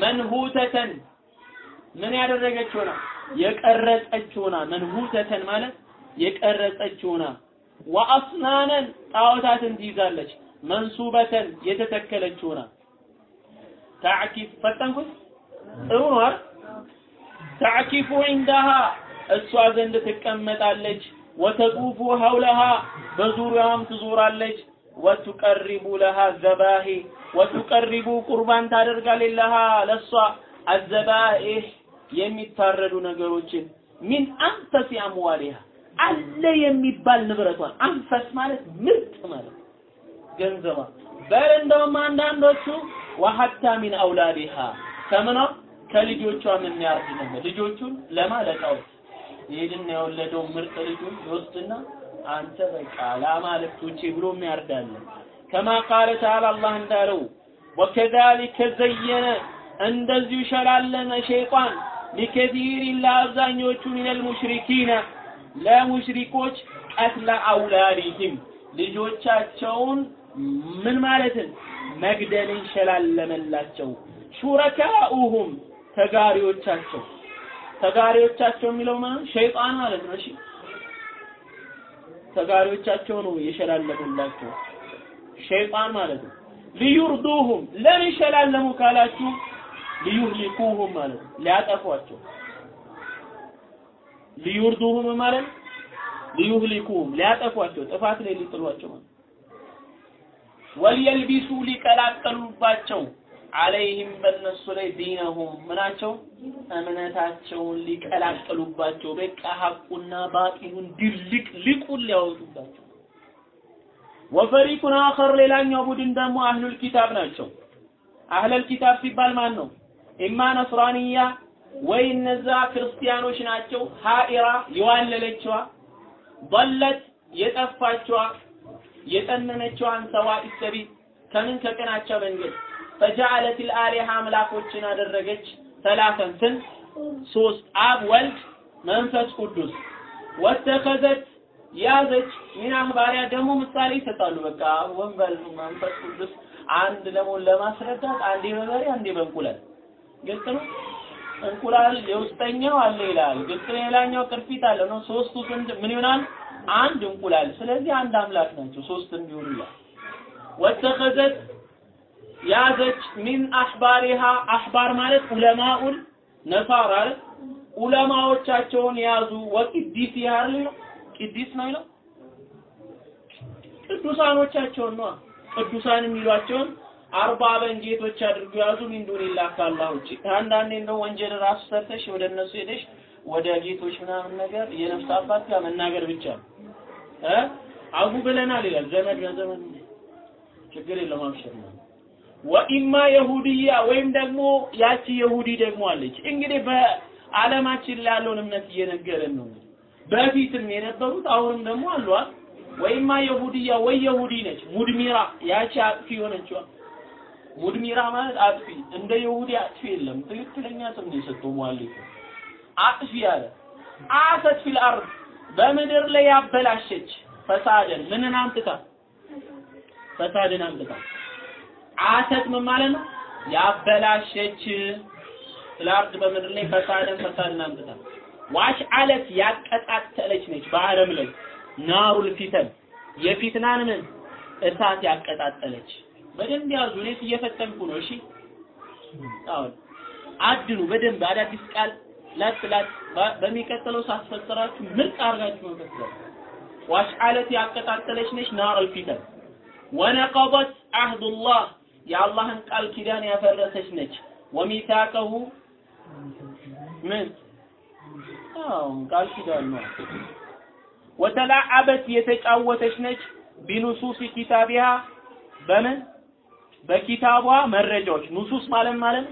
መንሁተተን ምን ያደረገች ሆና? የቀረጸች ሆና። መንሁተተን ማለት የቀረጸች ሆና። ወአስናነን ጣዖታትን ትይዛለች። መንሱበተን የተተከለች ሆና። ታዕኪፍ ፈጠንኩት? ጥሩ ነው አይደል? ታዕኪፉ ዒንዳሃ እሷ ዘንድ ትቀመጣለች። ወተጡፉ ሐውለሃ በዙሪያዋም ትዞራለች። ወቱቀሪቡ ለሃ ዘባሂ ወቱቀሪቡ ቁርባን ታደርጋለች ለሃ ለሷ። አዘባኢህ የሚታረዱ ነገሮችን ሚን አንፈሲ አምዋሊሃ አለ የሚባል ንብረቷን። አንፈስ ማለት ምርጥ ማለት ገንዘቧ በል እንደውም አንዳንዶቹ ወሐታ ሚን አውላዲሃ ከምኗ? ከልጆቿም የሚያርድ ነበር? ልጆቹን ለማለቃዎች ይሄድና የወለደው ምርጥ ልጁን ይወስድና አንተ በቃ ለአማልክቶቼ ብሎ የሚያርዳለ ከማ ቃለ ተዓላ አላህ እንዳለው ወከዛሊከ ዘየነ እንደዚሁ ሸላለመ ሸይጣን ሊከቲሪን ለአብዛኞቹ ሚነል ሙሽሪኪነ ለሙሽሪኮች ቀትለ አውላዲህም ልጆቻቸውን ምን ማለትን መግደልን ሸላለመላቸው ሹረካኡሁም ተጋሪዎቻቸው ተጋሪዎቻቸው የሚለው ማለት ሸይጣን ማለት ነው። እሺ ተጋሪዎቻቸው ነው የሸላለሙላቸው ሸይጣን ማለት ነው። ሊዩርዱሁም ለምን ሸላለሙ ካላችሁ ሊዩህሊኩሁም ማለት ሊያጠፏቸው። ሊዩርዱሁም ማለት ሊዩህሊኩሁም ሊያጠፏቸው ጥፋት ላይ ሊጥሏቸው ማለት። ወልየልቢሱ ሊቀላቀሉባቸው አለይህም በእነሱ ላይ ዲነሁም ምናቸው? እምነታቸውን ሊቀላቀሉባቸው በቃ ሐቁና ባጢሉን ድልቅ ልቁን ሊያወጡባቸው። ወፈሪቁን አኸር ሌላኛው ቡድን ደግሞ አህሉል ኪታብ ናቸው። አህለል ኪታብ ሲባል ማን ነው ኢማ ነስራንያ ወይ እነዛ ክርስቲያኖች ናቸው ሀኢራ የዋለለችዋ በለት የጠፋችዋ የጠነነችዋን ሰዋኢ ሰቢል ከምን ከቀናቸው መንገድ? ፈጀዐለት ልአሊሃ አምላኮችን አደረገች ሰላሰን ስንት ሶስት አብ ወልድ መንፈስ ቅዱስ ወተኸዘት ያዘች ሚን አህባሪያ ደግሞ ምሳሌ ይሰጣሉ። በቃ ወንበል መንፈስ ቅዱስ አንድ ደግሞ ለማስረዳት አንዴ በበሬ አንዴ በእንቁላል ግልጽ ነው እንቁላል የውስጠኛው አለ ይላል። ግልጽ ነው የላኛው ቅርፊት አለ ነው። ሶስቱ ስንት ምን ይሆናል? አንድ እንቁላል። ስለዚህ አንድ አምላክ ናቸው። ሶስት እንዲሆኑ ይላል። ወተኸዘት ያዘች ሚን አህባሪሃ አህባር ማለት ዑለማኡል ነሳራ ዑለማዎቻቸውን ያዙ ወቅዲስ ያህል ነው? ቅዲስ ነው ይለው ቅዱሳኖቻቸውን ነው። ቅዱሳን የሚሏቸውን አርባበን ጌቶች አድርጎ ያዙ ሚን ዱኒላህ ከአላህ ውጭ። አንዳንዴ እንደው ወንጀል ራሱ ሰርተሽ ወደ እነሱ ሄደሽ ወደ ጌቶች ምናምን ነገር የነፍስ አባት ጋር መናገር ብቻ ነው እ አቡ ብለናል ይላል ዘመድ በዘመድ ችግር የለም አብሽር ነው ወኢማ የሁድያ ወይም ደግሞ ያቺ የሁዲ ደግሞ አለች። እንግዲህ በዓለማችን ላይ ያለውን እምነት እየነገረን ነው። በፊትም የነበሩት አሁንም ደግሞ አሏል። ወይማ يهودية ወይ የሁዲ ነች مدمرة ያቺ አጥፊ የሆነችዋ مدمرة ማለት አጥፊ እንደ የሁዲ አጥፊ የለም። ትክክለኛ ስም ነው የሰጠው مؤلف። አጥፊ ያለ عاثت في الأرض በምድር ላይ ያበላሸች فسادا። ምንን አምጥታ? فسادا አምጥታ። عاثت ምን ማለት ነው? ያበላሸች ፍላርድ በምድር ላይ ፈሳድን ፈሳድን አምጥታ። ዋሽ አለት ያቀጣጠለች ነች በአለም ላይ። ናሩል ፊተን። የፊትናን ምን? እሳት ያቀጣጠለች በደንብ ያዙ። እኔት እየፈተንኩ ነው። እሺ አሁን አድኑ በደንብ አዳዲስ ቃል ላት ላት በሚቀጥለው ሳስፈስራችሁ ምርጥ አድርጋችሁ መፈሰር ዋሽ አለት ያቀጣጠለች ነች ናሩል ፊተን ወነቀበት አህዱላህ የአላህን ቃል ኪዳን ያፈረሰች ነች። ወሚታቀሁ ምን አዎ ቃል ኪዳን ነው። ወተላዓበት የተጫወተች ነች ቢኑሱሲ ኪታቢሃ በምን በኪታቧ መረጃዎች። ኑሱስ ማለት ማለት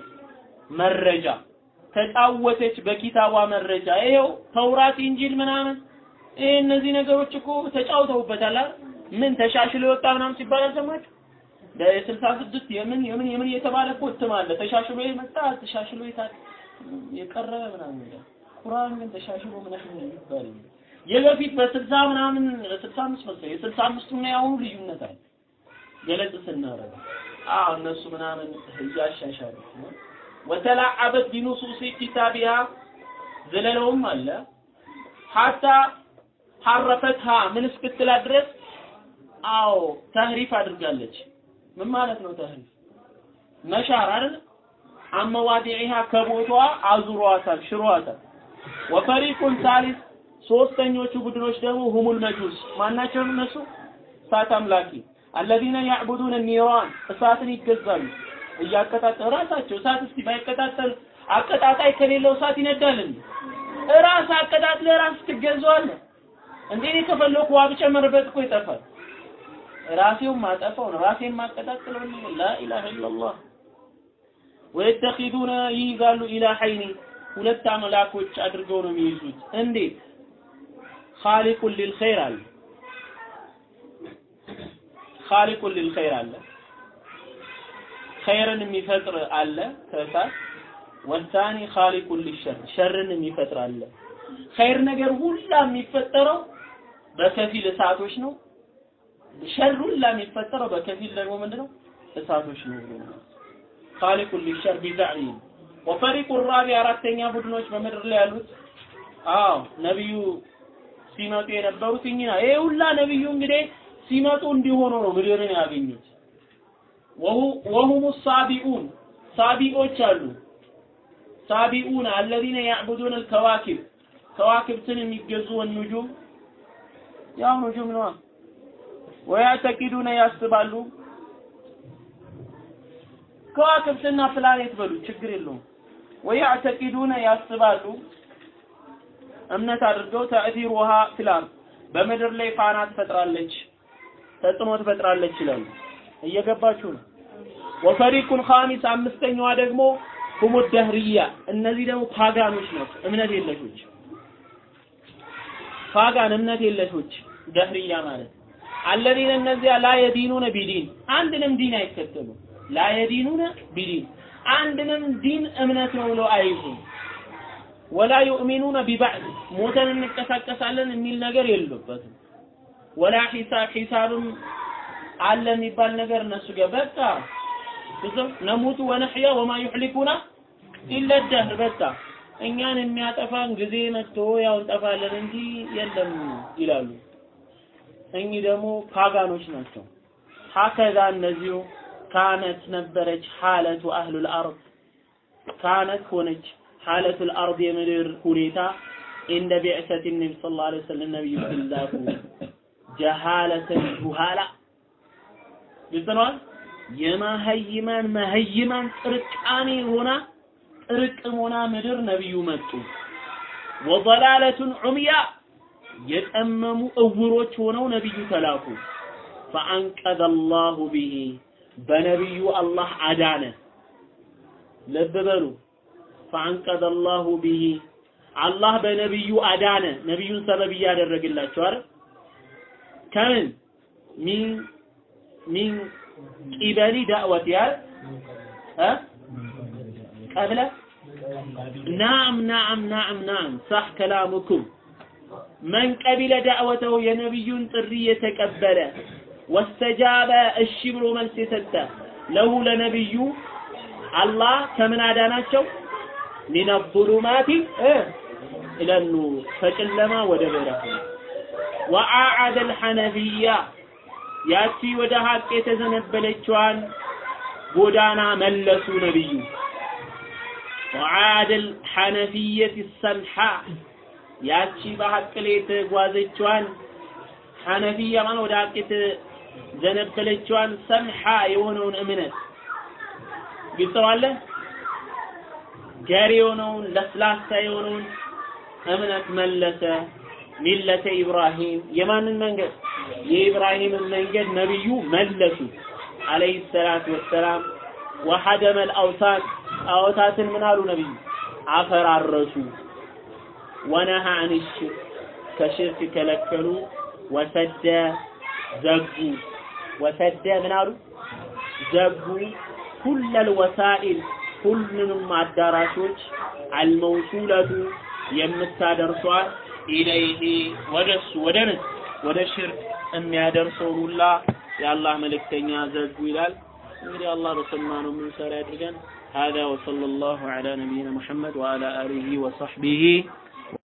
መረጃ። ተጫወተች በኪታቧ መረጃ። ይሄው ተውራት ኢንጂል ምናምን። ይሄ እነዚህ ነገሮች እኮ ተጫውተውበታል ምን ተሻሽሎ የወጣ ምናምን ሲባል አልሰማችሁ በስልሳ ስድስት የምን የምን የምን የተባለ እኮ እትም አለ። ተሻሽሎ የመጣ ተሻሽሎ የታ የቀረበ ምናምን ይላል። ቁርአን ግን ተሻሽሎ ምናምን ይባል የበፊት በስልሳ ምናምን ስልሳ አምስት መሰለኝ የስልሳ አምስቱና የአሁኑ ልዩነት አለ። ገለጽ ስናረግ አዎ እነሱ ምናምን እያሻሻሉ ወተላዓበት ቢኑሱሲ ኪታቢሃ ዘለለውም አለ። ሀታ ሐረፈትሃ ምን እስክትላት ድረስ አዎ ተህሪፍ አድርጋለች። ምን ማለት ነው ተህሪፍ? መሻር አይደል? አመዋዲዒሃ ከቦታዋ አዙሯታል ሽሯታል። ወፈሪቁን ሳሊስ ሶስተኞቹ ቡድኖች ደግሞ ሁሙል መጁስ ማናቸውም እነሱ? እሳት አምላኪ አለዚነ ያዕቡዱን ኒራን እሳትን ይገዛሉ። እያቀጣጠሉ ራሳቸው እሳት እስቲ ባይቀጣጠል አቀጣጣይ ከሌለው እሳት ይነዳል እንዴ ራስ አቀጣጥለ ራስ ትገዛዋለህ? እንዴ እኔ ከፈለኩ ውሃ ብጨምርበት እኮ ይጠፋል። ራሴውን ማጠፋው ነው። ራሴን ማቀጣጥለው ነው ላ ኢላሀ ኢላላህ ወየተኺዱነ ይይዛሉ ኢላሐይኒ። ሁለት አምላኮች አድርገው ነው የሚይዙት። እንዴት? ኻሊቁን ሊልኸይር አለ خالق للخير አለ። ኸይርን የሚፈጥር አለ ከእሳት። والثاني خالق للشر ሸርን የሚፈጥር አለ። ኸይር ነገር ሁላ የሚፈጠረው በከፊል እሳቶች ነው። ሸር ሁላ የሚፈጠረው በከፊል ደግሞ ምንድነው? እሳቶች ነው ብሎ خالق للشر بزعمهم وفريق رابع አራተኛ ቡድኖች በምድር ላይ ያሉት አዎ ነብዩ ሲመጡ የነበሩት እኚህ ይሄ ሁላ ነብዩ እንግዲህ ሲመጡ እንዲሆኑ ነው ምድርን ያገኙት። وهم صابئون ሳቢዎች አሉ። صابئون الذين يعبدون الكواكب ከዋክብትን የሚገዙ والنجوم ያው نجوم ነዋ። ويعتقدون ያስባሉ። ከዋክብትና ፕላኔት በሉ ችግር የለውም። ويعتقدون ያስባሉ። እምነት አድርገው تأثيرها في الأرض በምድር ላይ ፋና ትፈጥራለች ተጽዕኖ ትፈጥራለች ይላሉ። እየገባችሁ ነው። وفريق خامس አምስተኛዋ ደግሞ هم دهرية። እነዚህ ደግሞ pagan ኦች ናቸው። እምነት የለሾች pagan እምነት የለሾች دهرية ማለት الذين እነዚያ لا يدينون بدين። አንድንም ዲን አይከተሉ። ላ የዲኑነ ቢዲን። አንድንም ዲን እምነት ነው ብለው አይዙም ወላ ዩእሚኑነ ቢባዕድ። ሞተን እንቀሳቀሳለን የሚል ነገር የሉበትም ወላ ሒሳብ ሒሳብም አለ የሚባል ነገር እነሱ ጋር። በቃ ነሙቱ ወነሕያ ወማ ዩሕሊኩና ደህር በቃ እኛን የሚያጠፋን ጊዜ መጥቶ ያው እንጠፋለን እንጂ የለም ይላሉ። እኚህ ደግሞ pagan ኦች ናቸው። هكذا እነዚሁ كانت ነበረች حالة أهل الأرض። كانت ሆነች حالة الأرض የምድር ሁኔታ። عند بعثة النبي صلى الله عليه وسلم ነብዩ ሲላኩ جهالة جهلاء ግልጽ ነዋ። የመሀይማን መሀይማን ጥርቃሜ ሆና ጥርቅም ሆና ምድር ነቢዩ መጡ። ወضላለቱን ዑምያ የጠመሙ እውሮች ሆነው ነቢዩ ተላኩ። ፈአንቀዘ አላሁ ቢሂ በነቢዩ አላህ አዳነ። ልብ በሉ ፈአንቀዘ ቢሂ አላህ በነቢዩ አዳነ። ነቢዩን ሰበብ እያደረግላቸው አይደል? ከምን ሚን ሚን ቂበሊ ዳዕወት ያል ቀብለ ናም ናም ናም ናም ሳህ ከላሙኩም መን ቀቢለ ዳዕወተው የነቢዩን ጥሪ የተቀበለ ወስተጃበ እሺ ብሎ መልስ የሰጠ ለሁ ለነቢዩ አላህ ከምን አዳናቸው? ሚነ ظሉማቲ ኢለ ኑር ከጨለማ ወደ ብርሃን ወአዓደ አልሐነፊያ ያቺ ወደ ሀቅ የተዘነበለችዋን ጎዳና መለሱ ነቢዩ ወዓደ አልሐነፊየት ሰምሓ ያቺ በሀቅ ላይ የተጓዘችዋን ሐነፊያ ማለት ወደ ሀቅ የተዘነበለችዋን ሰምሓ የሆነውን እምነት ግልጸዋለ ገር የሆነውን ለስላሳ የሆነውን እምነት መለሰ። ሚለተ ኢብራሂም የማንን መንገድ? የኢብራሂምን መንገድ ነቢዩ መለሱ አለይሂ ሰላቱ ወሰላም። ወሐደመል አውሳን ጣዖታትን ምን አሉ ነቢዩ? አፈራረሱ። ወነሃ አን ሽርክ ከሽርክ ከለከሉ። ወሰደ ዘጉ። ወሰደ ምን አሉ? ዘጉ ኩለል ወሳኢል ሁሉንም አዳራሾች አልመውሱለቱ የምታደርሷት ኢለይሂ ወደሱ ወደ ምን ወደ ሽርክ የሚያደርሰውን ሁላ የአላህ መልእክተኛ ዘጉ ይላል። እንግዲህ አላህ በሰማነው የምንሰራ ያድርገን። هذا وصلى الله على نبينا محمد وعلى آله وصحبه